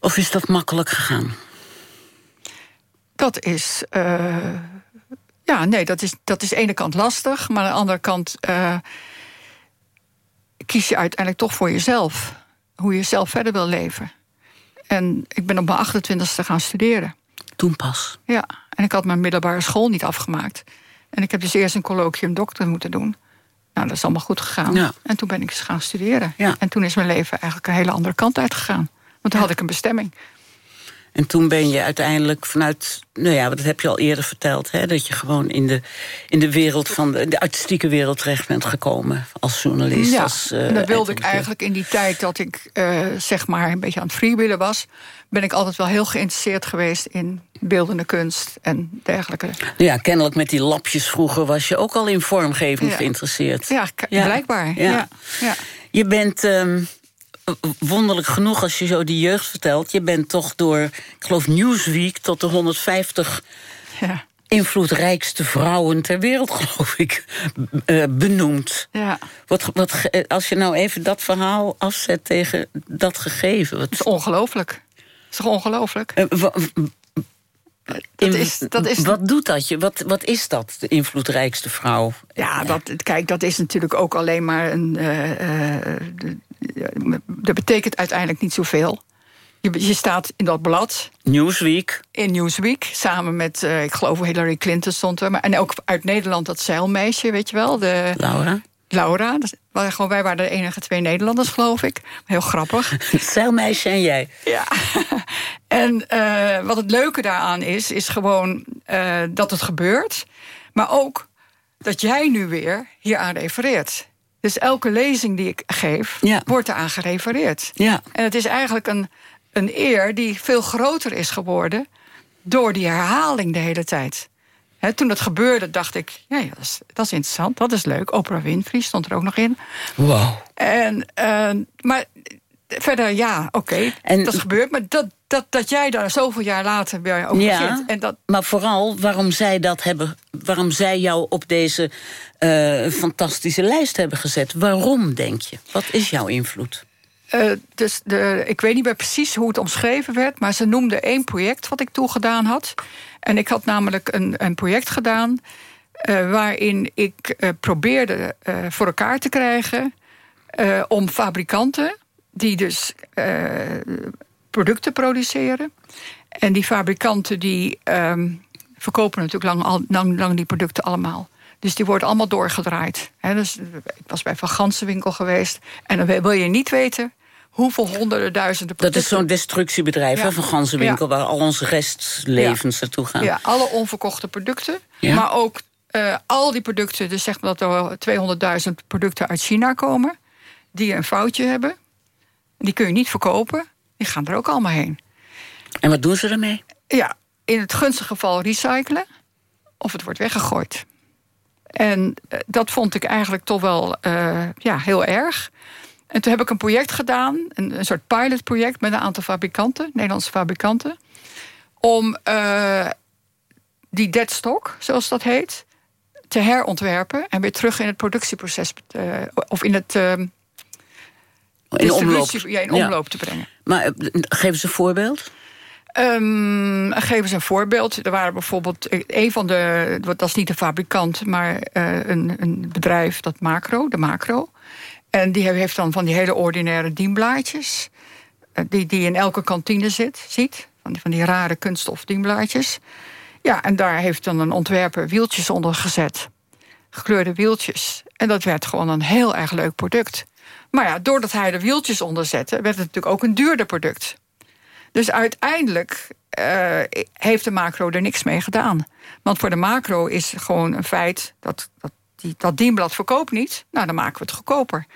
Of is dat makkelijk gegaan? Dat is. eh, ja, nee, dat is, dat is aan de ene kant lastig. Maar aan de andere kant eh, kies je uiteindelijk toch voor jezelf. Hoe je zelf verder wil leven. En ik ben op mijn 28ste gaan studeren. Toen pas. Ja, en ik had mijn middelbare school niet afgemaakt. En ik heb dus eerst een colloquium dokter moeten doen. Nou, dat is allemaal goed gegaan. Ja. En toen ben ik eens gaan studeren. Ja. En toen is mijn leven eigenlijk een hele andere kant uitgegaan. Want toen had ik een bestemming. En toen ben je uiteindelijk vanuit. Nou ja, dat heb je al eerder verteld, hè? Dat je gewoon in de, in de wereld van de, de artistieke wereld terecht bent gekomen. Als journalist. Ja, als, eh, en dat wilde ik eigenlijk in die tijd dat ik eh, zeg maar een beetje aan het freewheelen was. Ben ik altijd wel heel geïnteresseerd geweest in beeldende kunst en dergelijke. Ja, kennelijk met die lapjes vroeger was je ook al in vormgeving Ja. geïnteresseerd. Ja, Ja. blijkbaar. Ja. Je bent ehm, wonderlijk genoeg als je zo die jeugd vertelt. Je bent toch door, ik geloof Newsweek, tot de 150 Ja. invloedrijkste vrouwen ter wereld, geloof ik, eh, benoemd. Ja. Wat, wat, eh, als je nou even dat verhaal afzet tegen dat gegeven. Het is Wat, ongelooflijk. Het is toch ongelooflijk? Dat is, dat is, Wat doet dat je? Wat, wat is dat, de invloedrijkste vrouw? ja, dat, kijk, dat is natuurlijk ook alleen maar een. eh, eh, de- dat betekent uiteindelijk niet zoveel. Je, je staat in dat blad, Newsweek. in Newsweek, samen met, eh, ik geloof Hillary Clinton stond er. Maar, en ook uit Nederland dat zeilmeisje, weet je wel, de Laura. Laura. Dat waren gewoon, wij waren de enige twee Nederlanders, geloof ik. Heel grappig. Zeilmeisje en jij. Ja. en eh, wat het leuke daaraan is, is gewoon eh, dat het gebeurt. Maar ook dat jij nu weer hier aan refereert. Dus elke lezing die ik geef, Ja. wordt eraan gerefereerd. Ja. En het is eigenlijk een, een eer die veel groter is geworden... door die herhaling de hele tijd. Toen dat gebeurde, dacht ik, ja, ja, dat, is, dat is interessant, dat is leuk. Oprah Winfrey stond er ook nog in. Wow. En, eh, maar verder, ja, oké, En- dat is gebeurd. Maar dat, dat, dat jij daar zoveel jaar later weer over Ja, begint... En dat, maar vooral waarom zij dat hebben, waarom zij jou op deze eh, fantastische lijst hebben gezet. Waarom denk je? Wat is jouw invloed? Eh, dus de, ik weet niet meer precies hoe het omschreven werd... maar ze noemde één project wat ik toen gedaan had. En ik had namelijk een, een project gedaan... eh, waarin ik eh, probeerde voor elkaar te krijgen... om fabrikanten die dus producten produceren... en die fabrikanten die ehm, verkopen natuurlijk lang, al, lang, die producten allemaal... Dus die worden allemaal doorgedraaid. Dus, ik was bij Van Gansenwinkel geweest. En dan wil je niet weten hoeveel honderden duizenden Dat is producten... zo'n destructiebedrijf Ja. van Ganzenwinkel... Ja. waar al onze restlevens naartoe gaan. Ja, alle onverkochte producten. Ja. Maar ook eh, al die producten, dus zeg maar dat er 200.000 producten uit China komen... die een foutje hebben. Die kun je niet verkopen. Die gaan er ook allemaal heen. En wat doen ze ermee? Ja, in het gunstige geval recyclen. Of het wordt weggegooid. En eh, dat vond ik eigenlijk toch wel eh, ja, heel erg. En toen heb ik een project gedaan, een, een soort pilotproject met een aantal fabrikanten, Nederlandse fabrikanten, om eh, die deadstock, zoals dat heet, te herontwerpen en weer terug in het productieproces, eh, of in het eh, In omloop. Ja, in Ja. omloop te brengen. Maar geef eens een voorbeeld. Ehm, geef eens een voorbeeld. Er waren bijvoorbeeld een van de, dat is niet een fabrikant, maar een, een bedrijf dat Macro, de Macro. En die heeft dan van die hele ordinaire dienblaadjes, eh, die, die in elke kantine zit, ziet. Van die, van die rare kunststof dienblaadjes. Ja, en daar heeft dan een ontwerper wieltjes onder gezet. Gekleurde wieltjes. En dat werd gewoon een heel erg leuk product. Maar ja, doordat hij er wieltjes onder zette, werd het natuurlijk ook een duurder product. Dus uiteindelijk eh, heeft de macro er niks mee gedaan. Want voor de macro is gewoon een feit dat, dat die, dat dienblad verkoopt niet. Nou, dan maken we het goedkoper.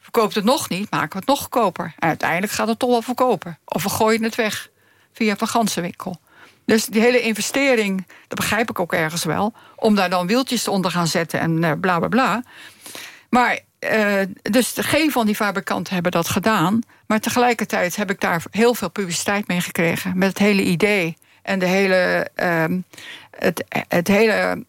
Verkoopt het nog niet, maken we het nog goedkoper. En uiteindelijk gaat het toch wel verkopen. Of we gooien het weg via Van Gansenwinkel. Dus die hele investering, dat begrijp ik ook ergens wel... om daar dan wieltjes onder gaan zetten en eh, bla bla bla. Maar eh, dus geen van die fabrikanten hebben dat gedaan. Maar tegelijkertijd heb ik daar heel veel publiciteit mee gekregen. Met het hele idee en de hele. ehm, het, het hele.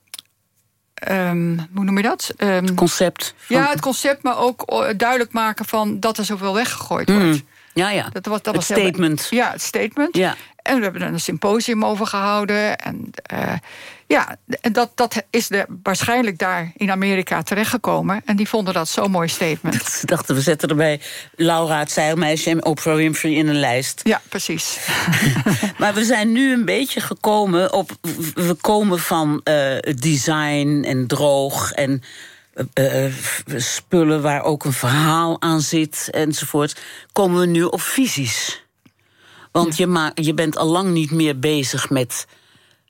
Ehm, hoe noem je dat? Ehm, Concept. van- ja, het concept, maar ook eh, duidelijk maken van dat er zoveel weggegooid wordt. Ja, ja. Dat was, dat het was heel- statement. ja, het statement. Ja. En we hebben er een symposium over gehouden. En eh, ja, en dat, dat is de, waarschijnlijk daar in Amerika terechtgekomen. En die vonden dat zo'n mooi statement. Ze dachten, we zetten erbij Laura het zeilmeisje en Oprah Winfrey in een lijst. Ja, precies. Maar we zijn nu een beetje gekomen op. We komen van eh, design en droog en eh, eh, spullen waar ook een verhaal aan zit enzovoort. Komen we nu op visies. Want je, ma je bent al lang niet meer bezig met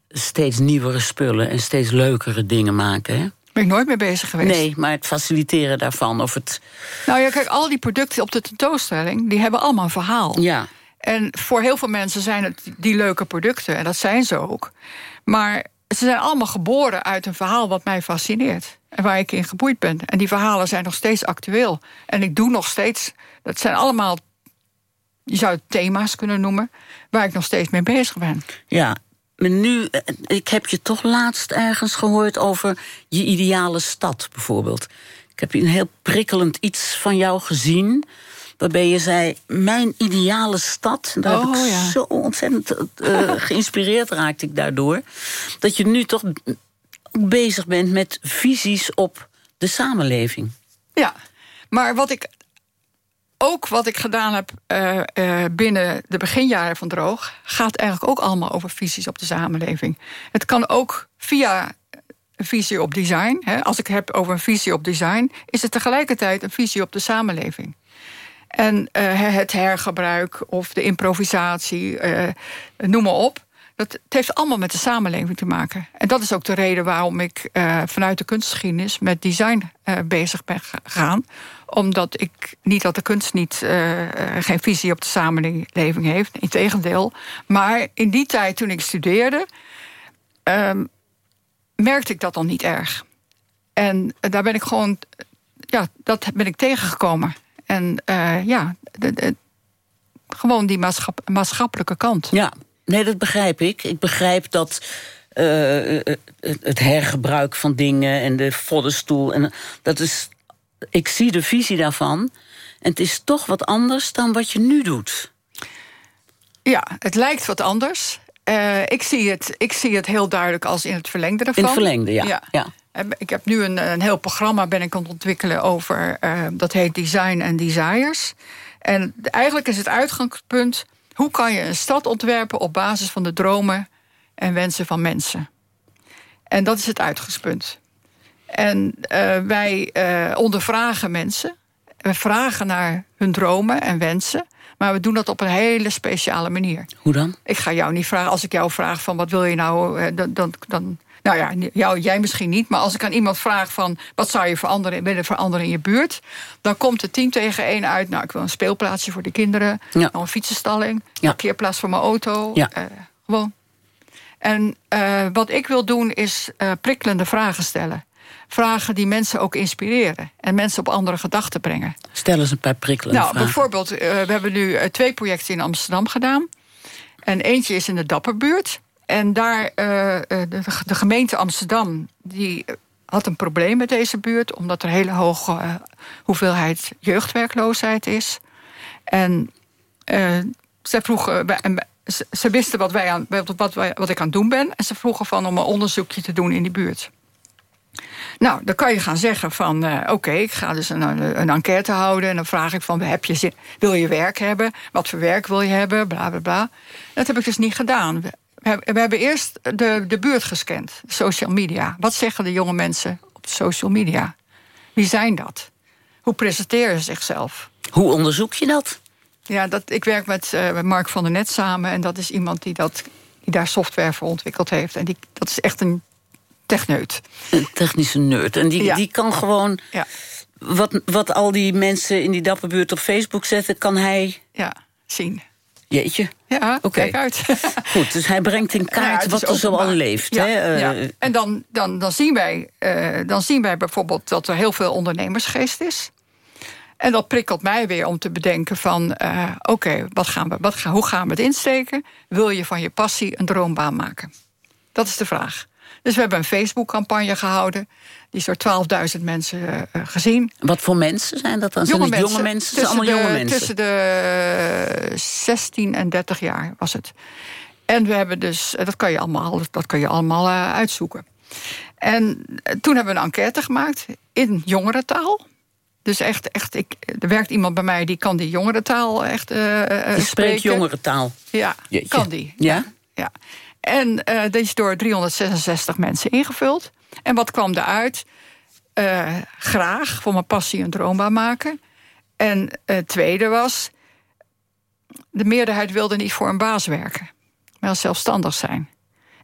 steeds nieuwere spullen en steeds leukere dingen maken. Hè? Ben ik nooit mee bezig geweest. Nee, maar het faciliteren daarvan of het. Nou ja, kijk, al die producten op de tentoonstelling, die hebben allemaal een verhaal. Ja, En voor heel veel mensen zijn het die leuke producten. En dat zijn ze ook. Maar ze zijn allemaal geboren uit een verhaal wat mij fascineert. En waar ik in geboeid ben. En die verhalen zijn nog steeds actueel. En ik doe nog steeds... Dat zijn allemaal, je zou het thema's kunnen noemen... waar ik nog steeds mee bezig ben. Ja, maar nu, eh, ik heb je toch laatst ergens gehoord over je ideale stad bijvoorbeeld. Ik heb een heel prikkelend iets van jou gezien. Waarbij je zei, mijn ideale stad. Daar heb Oh, ik ja. zo ontzettend eh, geïnspireerd raakte ik daardoor. Dat je nu toch bezig bent met visies op de samenleving. Ja, maar wat ik ook wat ik gedaan heb eh, eh, binnen de beginjaren van Droog... gaat eigenlijk ook allemaal over visies op de samenleving. Het kan ook via een visie op design. Hè. Als ik heb over een visie op design... is het tegelijkertijd een visie op de samenleving. En eh, het hergebruik of de improvisatie, eh, noem maar op. Dat, het heeft allemaal met de samenleving te maken. En dat is ook de reden waarom ik eh, vanuit de kunstgeschiedenis met design bezig ben gegaan. Omdat ik niet dat de kunst niet, geen visie op de samenleving heeft. Integendeel. Maar in die tijd toen ik studeerde, ehm, merkte ik dat dan niet erg. En daar ben ik gewoon, ja, dat ben ik tegengekomen. En eh, ja, de- de- gewoon die maatschap, maatschappelijke kant. Ja, nee, dat begrijp ik. Ik begrijp dat eh, het- hergebruik van dingen en de voddenstoel... En, dat is, ik zie de visie daarvan. En het is toch wat anders dan wat je nu doet. Ja, het lijkt wat anders. Eh, ik, zie het, ik zie het heel duidelijk als in het verlengde ervan. In het verlengde, ja. ja. Ik heb nu een, een heel programma ben ik aan het ontwikkelen over... eh, dat heet Design en Desires. En eigenlijk is het uitgangspunt... hoe kan je een stad ontwerpen op basis van de dromen en wensen van mensen. En dat is het uitgangspunt. En eh, wij eh, ondervragen mensen. We vragen naar hun dromen en wensen. Maar we doen dat op een hele speciale manier. Hoe dan? Ik ga jou niet vragen, als ik jou vraag van wat wil je nou, dan, dan, dan nou ja, jou, jij misschien niet, maar als ik aan iemand vraag van wat zou je veranderen, willen veranderen in je buurt, dan komt het team tegen één uit. Nou, ik wil een speelplaatsje voor de kinderen, Ja. een fietsenstalling, Ja. parkeerplaats voor mijn auto, Ja. eh, gewoon. En eh, wat ik wil doen is eh, prikkelende vragen stellen. Vragen die mensen ook inspireren en mensen op andere gedachten brengen. Stel eens een paar prikkelende Nou, vragen. bijvoorbeeld, we hebben nu twee projecten in Amsterdam gedaan. En eentje is in de Dapperbuurt. En daar, eh, eh, de, gemeente Amsterdam, die had een probleem met deze buurt... omdat er hele hoge eh, hoeveelheid jeugdwerkloosheid is. En ze vroegen... ze- wisten wat, wij aan, wat, wat, ik aan het doen ben. En ze vroegen van om een onderzoekje te doen in die buurt. Nou, dan kan je gaan zeggen van... oké, ik ga dus een, een enquête houden... en dan vraag ik van, heb je zin, wil je werk hebben? Wat voor werk wil je hebben? Bla, bla, bla. Dat heb ik dus niet gedaan. We, hebben- eerst de, de buurt gescand, social media. Wat zeggen de jonge mensen op social media? Wie zijn dat? Hoe presenteren ze zichzelf? Hoe onderzoek je dat? Ja, dat, ik werk met eh, Mark van der Net samen... en dat is iemand die, dat, die daar software voor ontwikkeld heeft. En die, dat is echt een techneut. Een technische nerd. En die, Ja. die kan gewoon... Ja, Wat, wat al die mensen in die dapperbuurt op Facebook zetten... kan hij... ja zien. Jeetje. Ja, Oké. kijk uit. Goed, dus hij brengt in ja, kaart wat er zo al leeft. Ja, hè? Eh. En dan, dan, dan, zien wij, eh, dan zien wij bijvoorbeeld dat er heel veel ondernemersgeest is. En dat prikkelt mij weer om te bedenken van... eh, oké, wat gaan we, wat gaan, hoe gaan we het insteken? Wil je van je passie een droombaan maken? Dat is de vraag. Dus we hebben een Facebook-campagne gehouden. Die is door 12.000 mensen eh, eh, gezien. Wat voor mensen zijn dat dan? Zijn het jonge mensen? Zijn allemaal de, jonge mensen. Tussen de 16 en 30 jaar was het. En we hebben dus, eh, dat kan je allemaal, dat kan je allemaal eh, uitzoeken. En eh, toen hebben we een enquête gemaakt in jongerentaal. Dus echt, echt ik, er werkt iemand bij mij die kan die jongerentaal echt eh eh, Die spreekt jongerentaal. Ja, Jeetje. kan die. Ja? ja. En eh dat is door 366 mensen ingevuld. En wat kwam eruit? Eh, graag voor mijn passie een droombaan maken. En het tweede was... de meerderheid wilde niet voor een baas werken. Maar zelfstandig zijn.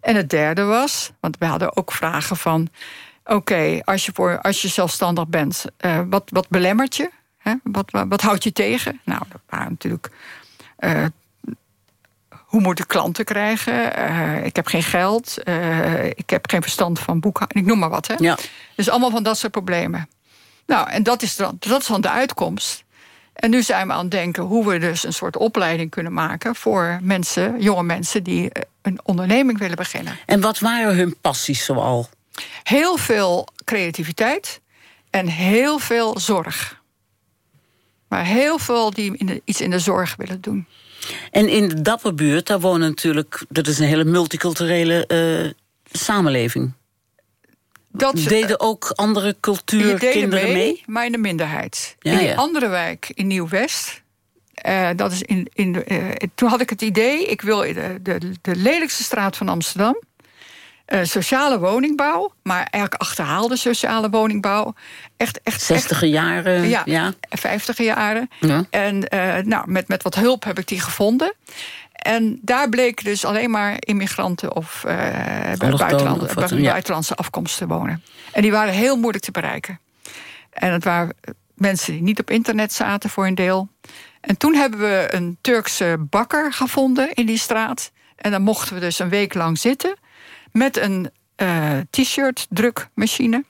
En het derde was, want we hadden ook vragen van... oké, als, je als je zelfstandig bent, eh, wat, wat belemmert je? Hè? Wat, wat, wat houdt je tegen? Nou, dat waren natuurlijk... hoe moet ik klanten krijgen? Eh, ik heb geen geld. eh, ik heb geen verstand van boekhouding. Ik noem maar wat. Hè? Ja. Dus allemaal van dat soort problemen. Nou, en dat is, dan, dat is dan de uitkomst. En nu zijn we aan het denken hoe we dus een soort opleiding kunnen maken... voor mensen, jonge mensen die eh, een onderneming willen beginnen. En wat waren hun passies zoal? Heel veel creativiteit en heel veel zorg. Maar heel veel die in de, iets in de zorg willen doen. En in de Dapperbuurt, daar wonen natuurlijk... dat is een hele multiculturele uh, samenleving. Dat, Deden ook andere cultuurkinderen mee, mee? maar in de minderheid. in die andere wijk, in Nieuw-West... Uh, dat is in, in de, uh, toen had ik het idee, ik wil de, de, de lelijkste straat van Amsterdam... Uh, sociale woningbouw, maar eigenlijk achterhaalde sociale woningbouw. Echt, echt, 60 jaren, ja, ja. 50 jaren. Ja. En uh, nou, met, met wat hulp heb ik die gevonden. En daar bleek dus alleen maar immigranten of, uh, buitenland, of buitenlandse afkomst te wonen. En die waren heel moeilijk te bereiken. En het waren mensen die niet op internet zaten voor een deel. En toen hebben we een Turkse bakker gevonden in die straat. En dan mochten we dus een week lang zitten met een uh, t-shirt drukmachine.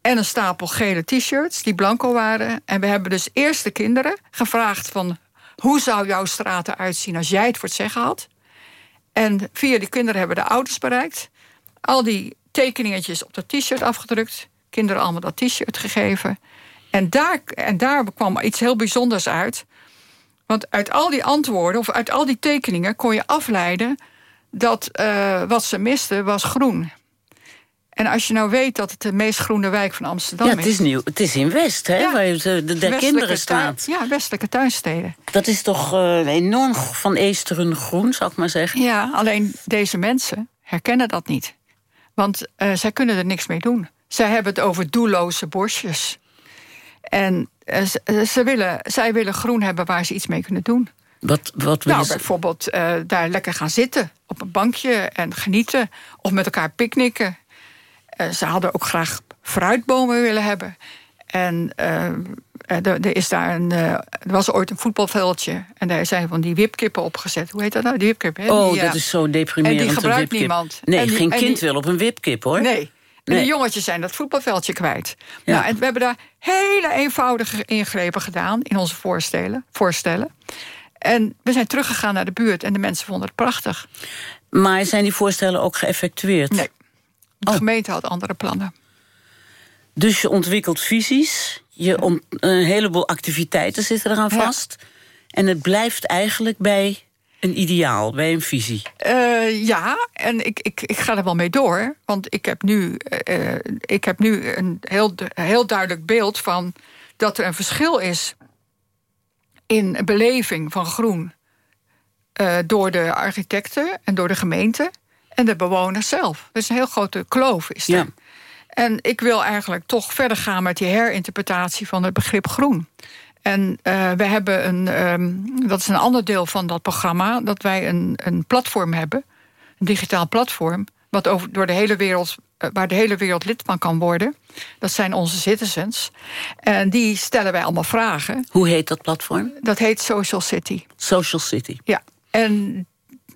En een stapel gele t-shirts die blanco waren. En we hebben dus eerst de kinderen gevraagd van... hoe zou jouw straat eruit zien als jij het voor het zeggen had? En via die kinderen hebben de ouders bereikt. Al die tekeningetjes op dat t-shirt afgedrukt. Kinderen allemaal dat t-shirt gegeven. En daar, en daar kwam iets heel bijzonders uit. Want uit al die antwoorden, of uit al die tekeningen... kon je afleiden dat uh, wat ze misten was groen. En als je nou weet dat het de meest groene wijk van Amsterdam ja, het is. Nieuw, het is in West, hè, waar de, de, de kinderen staat. ja, westelijke tuinsteden. Dat is toch uh, enorm van eesteren groen, zou ik maar zeggen. Ja, alleen deze mensen herkennen dat niet. Want uh, zij kunnen er niks mee doen. Zij hebben het over doelloze bosjes. En uh, ze, ze willen, zij willen groen hebben waar ze iets mee kunnen doen. Wat, wat nou, bijvoorbeeld uh, daar lekker gaan zitten op een bankje en genieten. Of met elkaar picknicken. Uh, ze hadden ook graag fruitbomen willen hebben. En uh, er, is daar een, er was ooit een voetbalveldje. En daar zijn van die wipkippen opgezet. Hoe heet dat nou? Die wipkippen. Oh, dat is zo deprimerend. En die gebruikt niemand. Nee, geen kind wil op een wipkip, hoor. Nee. En de jongetjes zijn dat voetbalveldje kwijt. Ja. Nou, en we hebben daar hele eenvoudige ingrepen gedaan... in onze voorstellen. voorstellen. En we zijn teruggegaan naar de buurt en de mensen vonden het prachtig. Maar zijn die voorstellen ook geëffectueerd? Nee. De oh. gemeente had andere plannen. Dus je ontwikkelt visies, je om, een heleboel activiteiten zitten eraan vast. En het blijft eigenlijk bij een ideaal, bij een visie. Uh, ja, en ik, ik, ik ga er wel mee door. Want ik heb nu, uh, ik heb nu een heel, heel duidelijk beeld van dat er een verschil is in beleving van groen uh, door de architecten en door de gemeente en de bewoners zelf. Dus een heel grote kloof is er. Ja. En ik wil eigenlijk toch verder gaan met die herinterpretatie van het begrip groen. En uh, we hebben een, um, dat is een ander deel van dat programma, dat wij een, een platform hebben, een digitaal platform, wat over, door de hele wereld eh, waar de hele wereld lid van kan worden. Dat zijn onze citizens. En die stellen wij allemaal vragen. Hoe heet dat platform? Dat heet Social City. Social City. Ja. En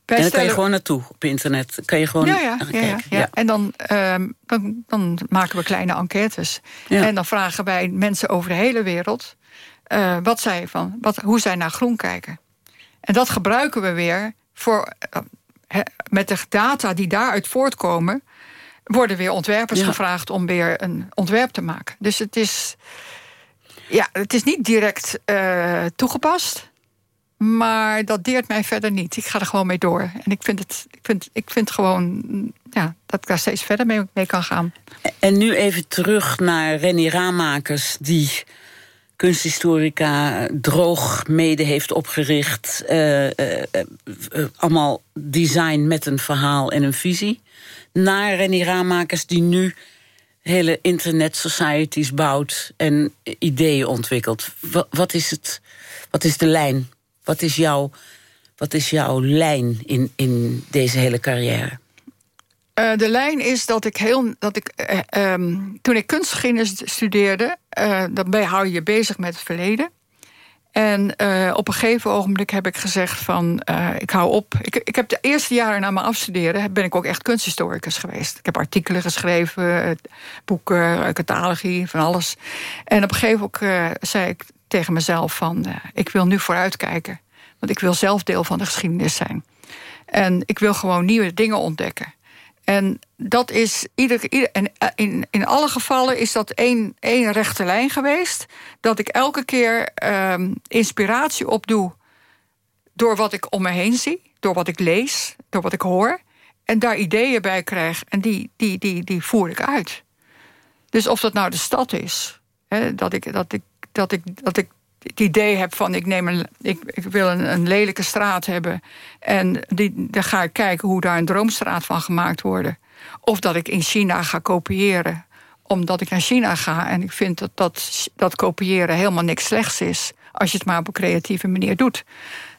wij en dan kan je gewoon naartoe op internet. Kan je gewoon ja, ja, ja, ja, En dan, um, dan, dan, maken we kleine enquêtes. En dan vragen wij mensen over de hele wereld... Uh, wat zij van, wat, hoe zij naar groen kijken. En dat gebruiken we weer voor, uh, met de data die daaruit voortkomen worden weer ontwerpers gevraagd om weer een ontwerp te maken. Dus het is, ja, het is niet direct uh, toegepast. Maar dat deert mij verder niet. Ik ga er gewoon mee door. En ik vind het, ik vind, ik vind gewoon ja, dat ik daar steeds verder mee, mee kan gaan. En nu even terug naar Renny Raamakers... die kunsthistorica droog mede heeft opgericht. Uh, uh, allemaal design met een verhaal en een visie naar Renny Raamakers... die nu hele internet societies bouwt en ideeën ontwikkelt. Wat, is, het, wat is de lijn? Wat is jouw, wat is jouw lijn in, in deze hele carrière? Uh, de lijn is dat ik heel. Dat ik, uh, um, toen ik kunstgeschiedenis studeerde, uh, dan hou je je bezig met het verleden. En uh, op een gegeven ogenblik heb ik gezegd van, uh, ik hou op. Ik, ik heb de eerste jaren na mijn afstuderen... ben ik ook echt kunsthistoricus geweest. Ik heb artikelen geschreven, boeken, catalogie, van alles. En op een gegeven moment zei ik tegen mezelf van... ik wil nu vooruitkijken. Want ik wil zelf deel van de geschiedenis zijn. En ik wil gewoon nieuwe dingen ontdekken. En dat is ieder, en eh, in, in alle gevallen is dat één, één rechte lijn geweest. Dat ik elke keer ehm, inspiratie opdoe door wat ik om me heen zie, door wat ik lees, door wat ik hoor. En daar ideeën bij krijg en die, die, die, die voer ik uit. Dus of dat nou de stad is, hè, dat, ik, dat, ik, dat, ik, dat ik het idee heb van ik, neem een, ik, ik wil een, een lelijke straat hebben. En die, dan ga ik kijken hoe daar een droomstraat van gemaakt wordt. Of dat ik in China ga kopiëren omdat ik naar China ga en ik vind dat, dat dat kopiëren helemaal niks slechts is. Als je het maar op een creatieve manier doet.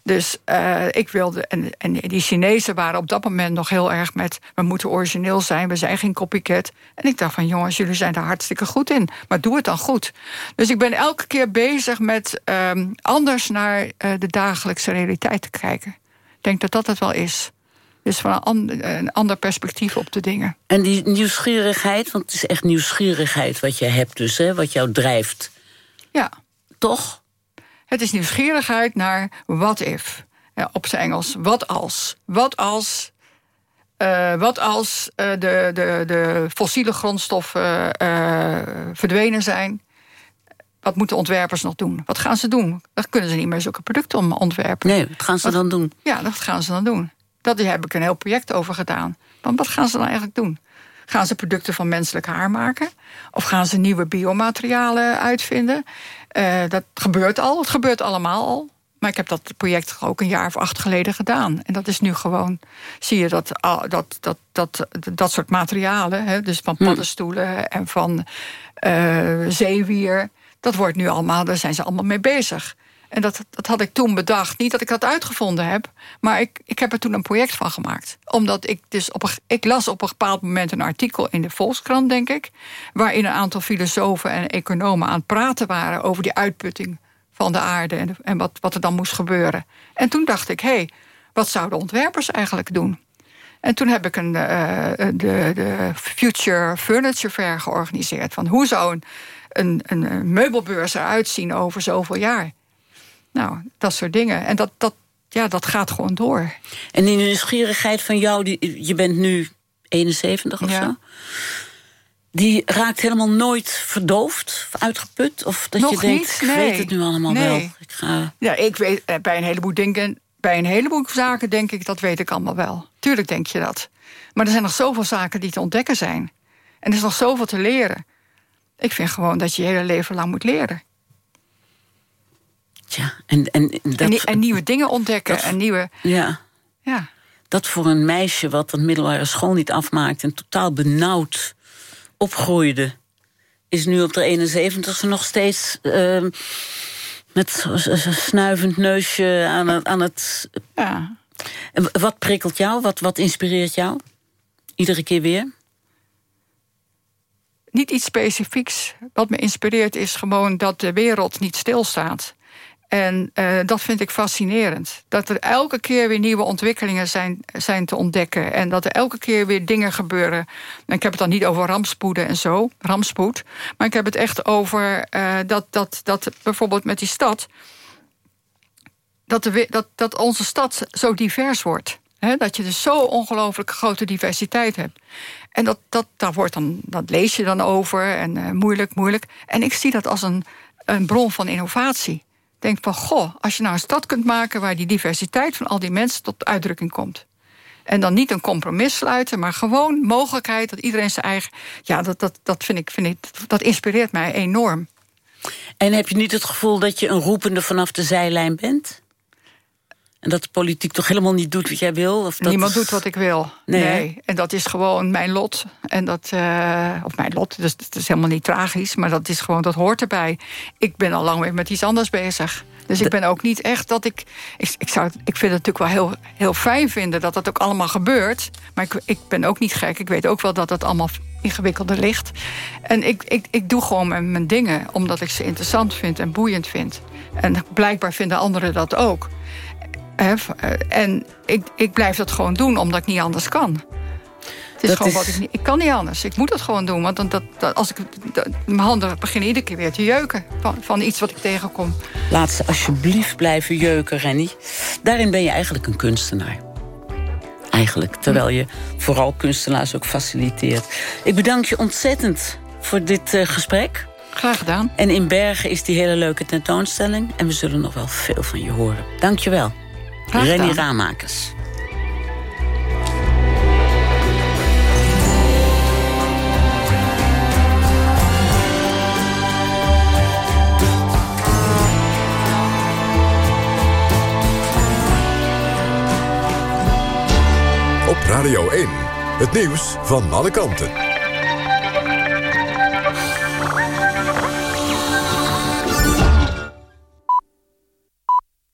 Dus uh, ik wilde. En, en die Chinezen waren op dat moment nog heel erg met. We moeten origineel zijn, we zijn geen copycat. En ik dacht van jongens, jullie zijn er hartstikke goed in. Maar doe het dan goed. Dus ik ben elke keer bezig met um, anders naar uh, de dagelijkse realiteit te kijken. Ik denk dat dat het wel is. Dus van een, ander, een ander perspectief op de dingen. En die nieuwsgierigheid, want het is echt nieuwsgierigheid wat je hebt, dus, hè, wat jou drijft. Ja. Toch? Het is nieuwsgierigheid naar what if. Ja, op zijn Engels. Wat als? Wat als uh, wat als uh, de, de, de fossiele grondstoffen uh, verdwenen zijn? Wat moeten ontwerpers nog doen? Wat gaan ze doen? Dan kunnen ze niet meer zulke producten ontwerpen. Nee, wat gaan ze wat, dan doen? Ja, dat gaan ze dan doen. Daar heb ik een heel project over gedaan. Want wat gaan ze dan eigenlijk doen? Gaan ze producten van menselijk haar maken? Of gaan ze nieuwe biomaterialen uitvinden? Uh, dat gebeurt al, het gebeurt allemaal al. Maar ik heb dat project ook een jaar of acht geleden gedaan. En dat is nu gewoon, zie je dat dat, dat, dat, dat soort materialen... Hè, dus van paddenstoelen en van uh, zeewier... dat wordt nu allemaal, daar zijn ze allemaal mee bezig. En dat, dat had ik toen bedacht. Niet dat ik dat uitgevonden heb, maar ik, ik heb er toen een project van gemaakt. Omdat ik dus op een, ik las op een bepaald moment een artikel in de Volkskrant, denk ik. Waarin een aantal filosofen en economen aan het praten waren over die uitputting van de aarde en, en wat, wat er dan moest gebeuren. En toen dacht ik, hé, hey, wat zouden ontwerpers eigenlijk doen? En toen heb ik een, uh, de, de Future Furniture Fair georganiseerd. Van hoe zou een, een, een meubelbeurs eruit zien over zoveel jaar? Nou, dat soort dingen. En dat, dat, ja, dat gaat gewoon door. En die nieuwsgierigheid van jou, die, je bent nu 71 of ja. zo... die raakt helemaal nooit verdoofd, uitgeput? Of dat Nog je denkt, niet? ik weet het nu allemaal Nee. wel. Ik ga... Ja, ik weet eh, bij een heleboel dingen, bij een heleboel zaken denk ik dat weet ik allemaal wel. Tuurlijk denk je dat. Maar er zijn nog zoveel zaken die te ontdekken zijn. En er is nog zoveel te leren. Ik vind gewoon dat je je hele leven lang moet leren. Tja, en, en, dat, en, nie- en nieuwe dingen ontdekken. dat- en nieuwe, ja, ja. dat voor een meisje wat een middelbare school niet afmaakt... en totaal benauwd opgroeide... is nu op de 71ste nog steeds... ehm, met snuivend neusje aan het... Aan het ja. Wat prikkelt jou? Wat, wat inspireert jou? Iedere keer weer? Niet iets specifieks. Wat me inspireert is gewoon dat de wereld niet stilstaat. En eh, dat vind ik fascinerend. Dat er elke keer weer nieuwe ontwikkelingen zijn, zijn te ontdekken. En dat er elke keer weer dingen gebeuren. En ik heb het dan niet over rampspoeden en zo, rampspoed. Maar ik heb het echt over eh, dat, dat, dat bijvoorbeeld met die stad... Dat, de, dat, dat onze stad zo divers wordt. Hè, dat je dus zo ongelooflijk grote diversiteit hebt. En dat, dat, daar wordt dan, dat lees je dan over. En eh, moeilijk, moeilijk. En ik zie dat als een, een bron van innovatie. Denk van, goh, als je nou een stad kunt maken... waar die diversiteit van al die mensen tot uitdrukking komt. En dan niet een compromis sluiten, maar gewoon mogelijkheid... dat iedereen zijn eigen... Ja, dat, dat, dat, vind ik, vind ik, dat inspireert mij enorm. En heb je niet het gevoel dat je een roepende vanaf de zijlijn bent? En dat de politiek toch helemaal niet doet wat jij wil? Of dat Niemand is- doet wat ik wil. Nee? En dat is gewoon mijn lot. En dat, eh, of mijn lot, dus het is helemaal niet tragisch, maar dat is gewoon, dat hoort erbij. Ik ben al lang weer met iets anders bezig. Dus ik ben ook niet echt dat ik. Ik, ik, zou, ik vind het natuurlijk wel heel, heel fijn vinden dat dat ook allemaal gebeurt. Maar ik, ik ben ook niet gek. Ik weet ook wel dat het allemaal ingewikkelder ligt. En ik, ik, ik doe gewoon mijn, mijn dingen omdat ik ze interessant vind en boeiend vind. En blijkbaar vinden anderen dat ook. Eh, en ik, ik blijf dat gewoon doen, omdat ik niet anders kan. Het is dat gewoon is... wat ik, ik kan niet anders. Ik moet dat gewoon doen. Want dat, als ik, mijn handen beginnen iedere keer weer te jeuken van, van iets wat ik tegenkom. Laat ze alsjeblieft blijven jeuken, Renny. Daarin ben je eigenlijk een kunstenaar. Eigenlijk. Terwijl je vooral kunstenaars ook faciliteert. Ik bedank je ontzettend voor dit eh, gesprek. Graag gedaan. En in Bergen is die hele leuke tentoonstelling. En we zullen nog wel veel van je horen. Dank je wel. Prachtig. Renny Op Radio 1, het nieuws van alle kanten.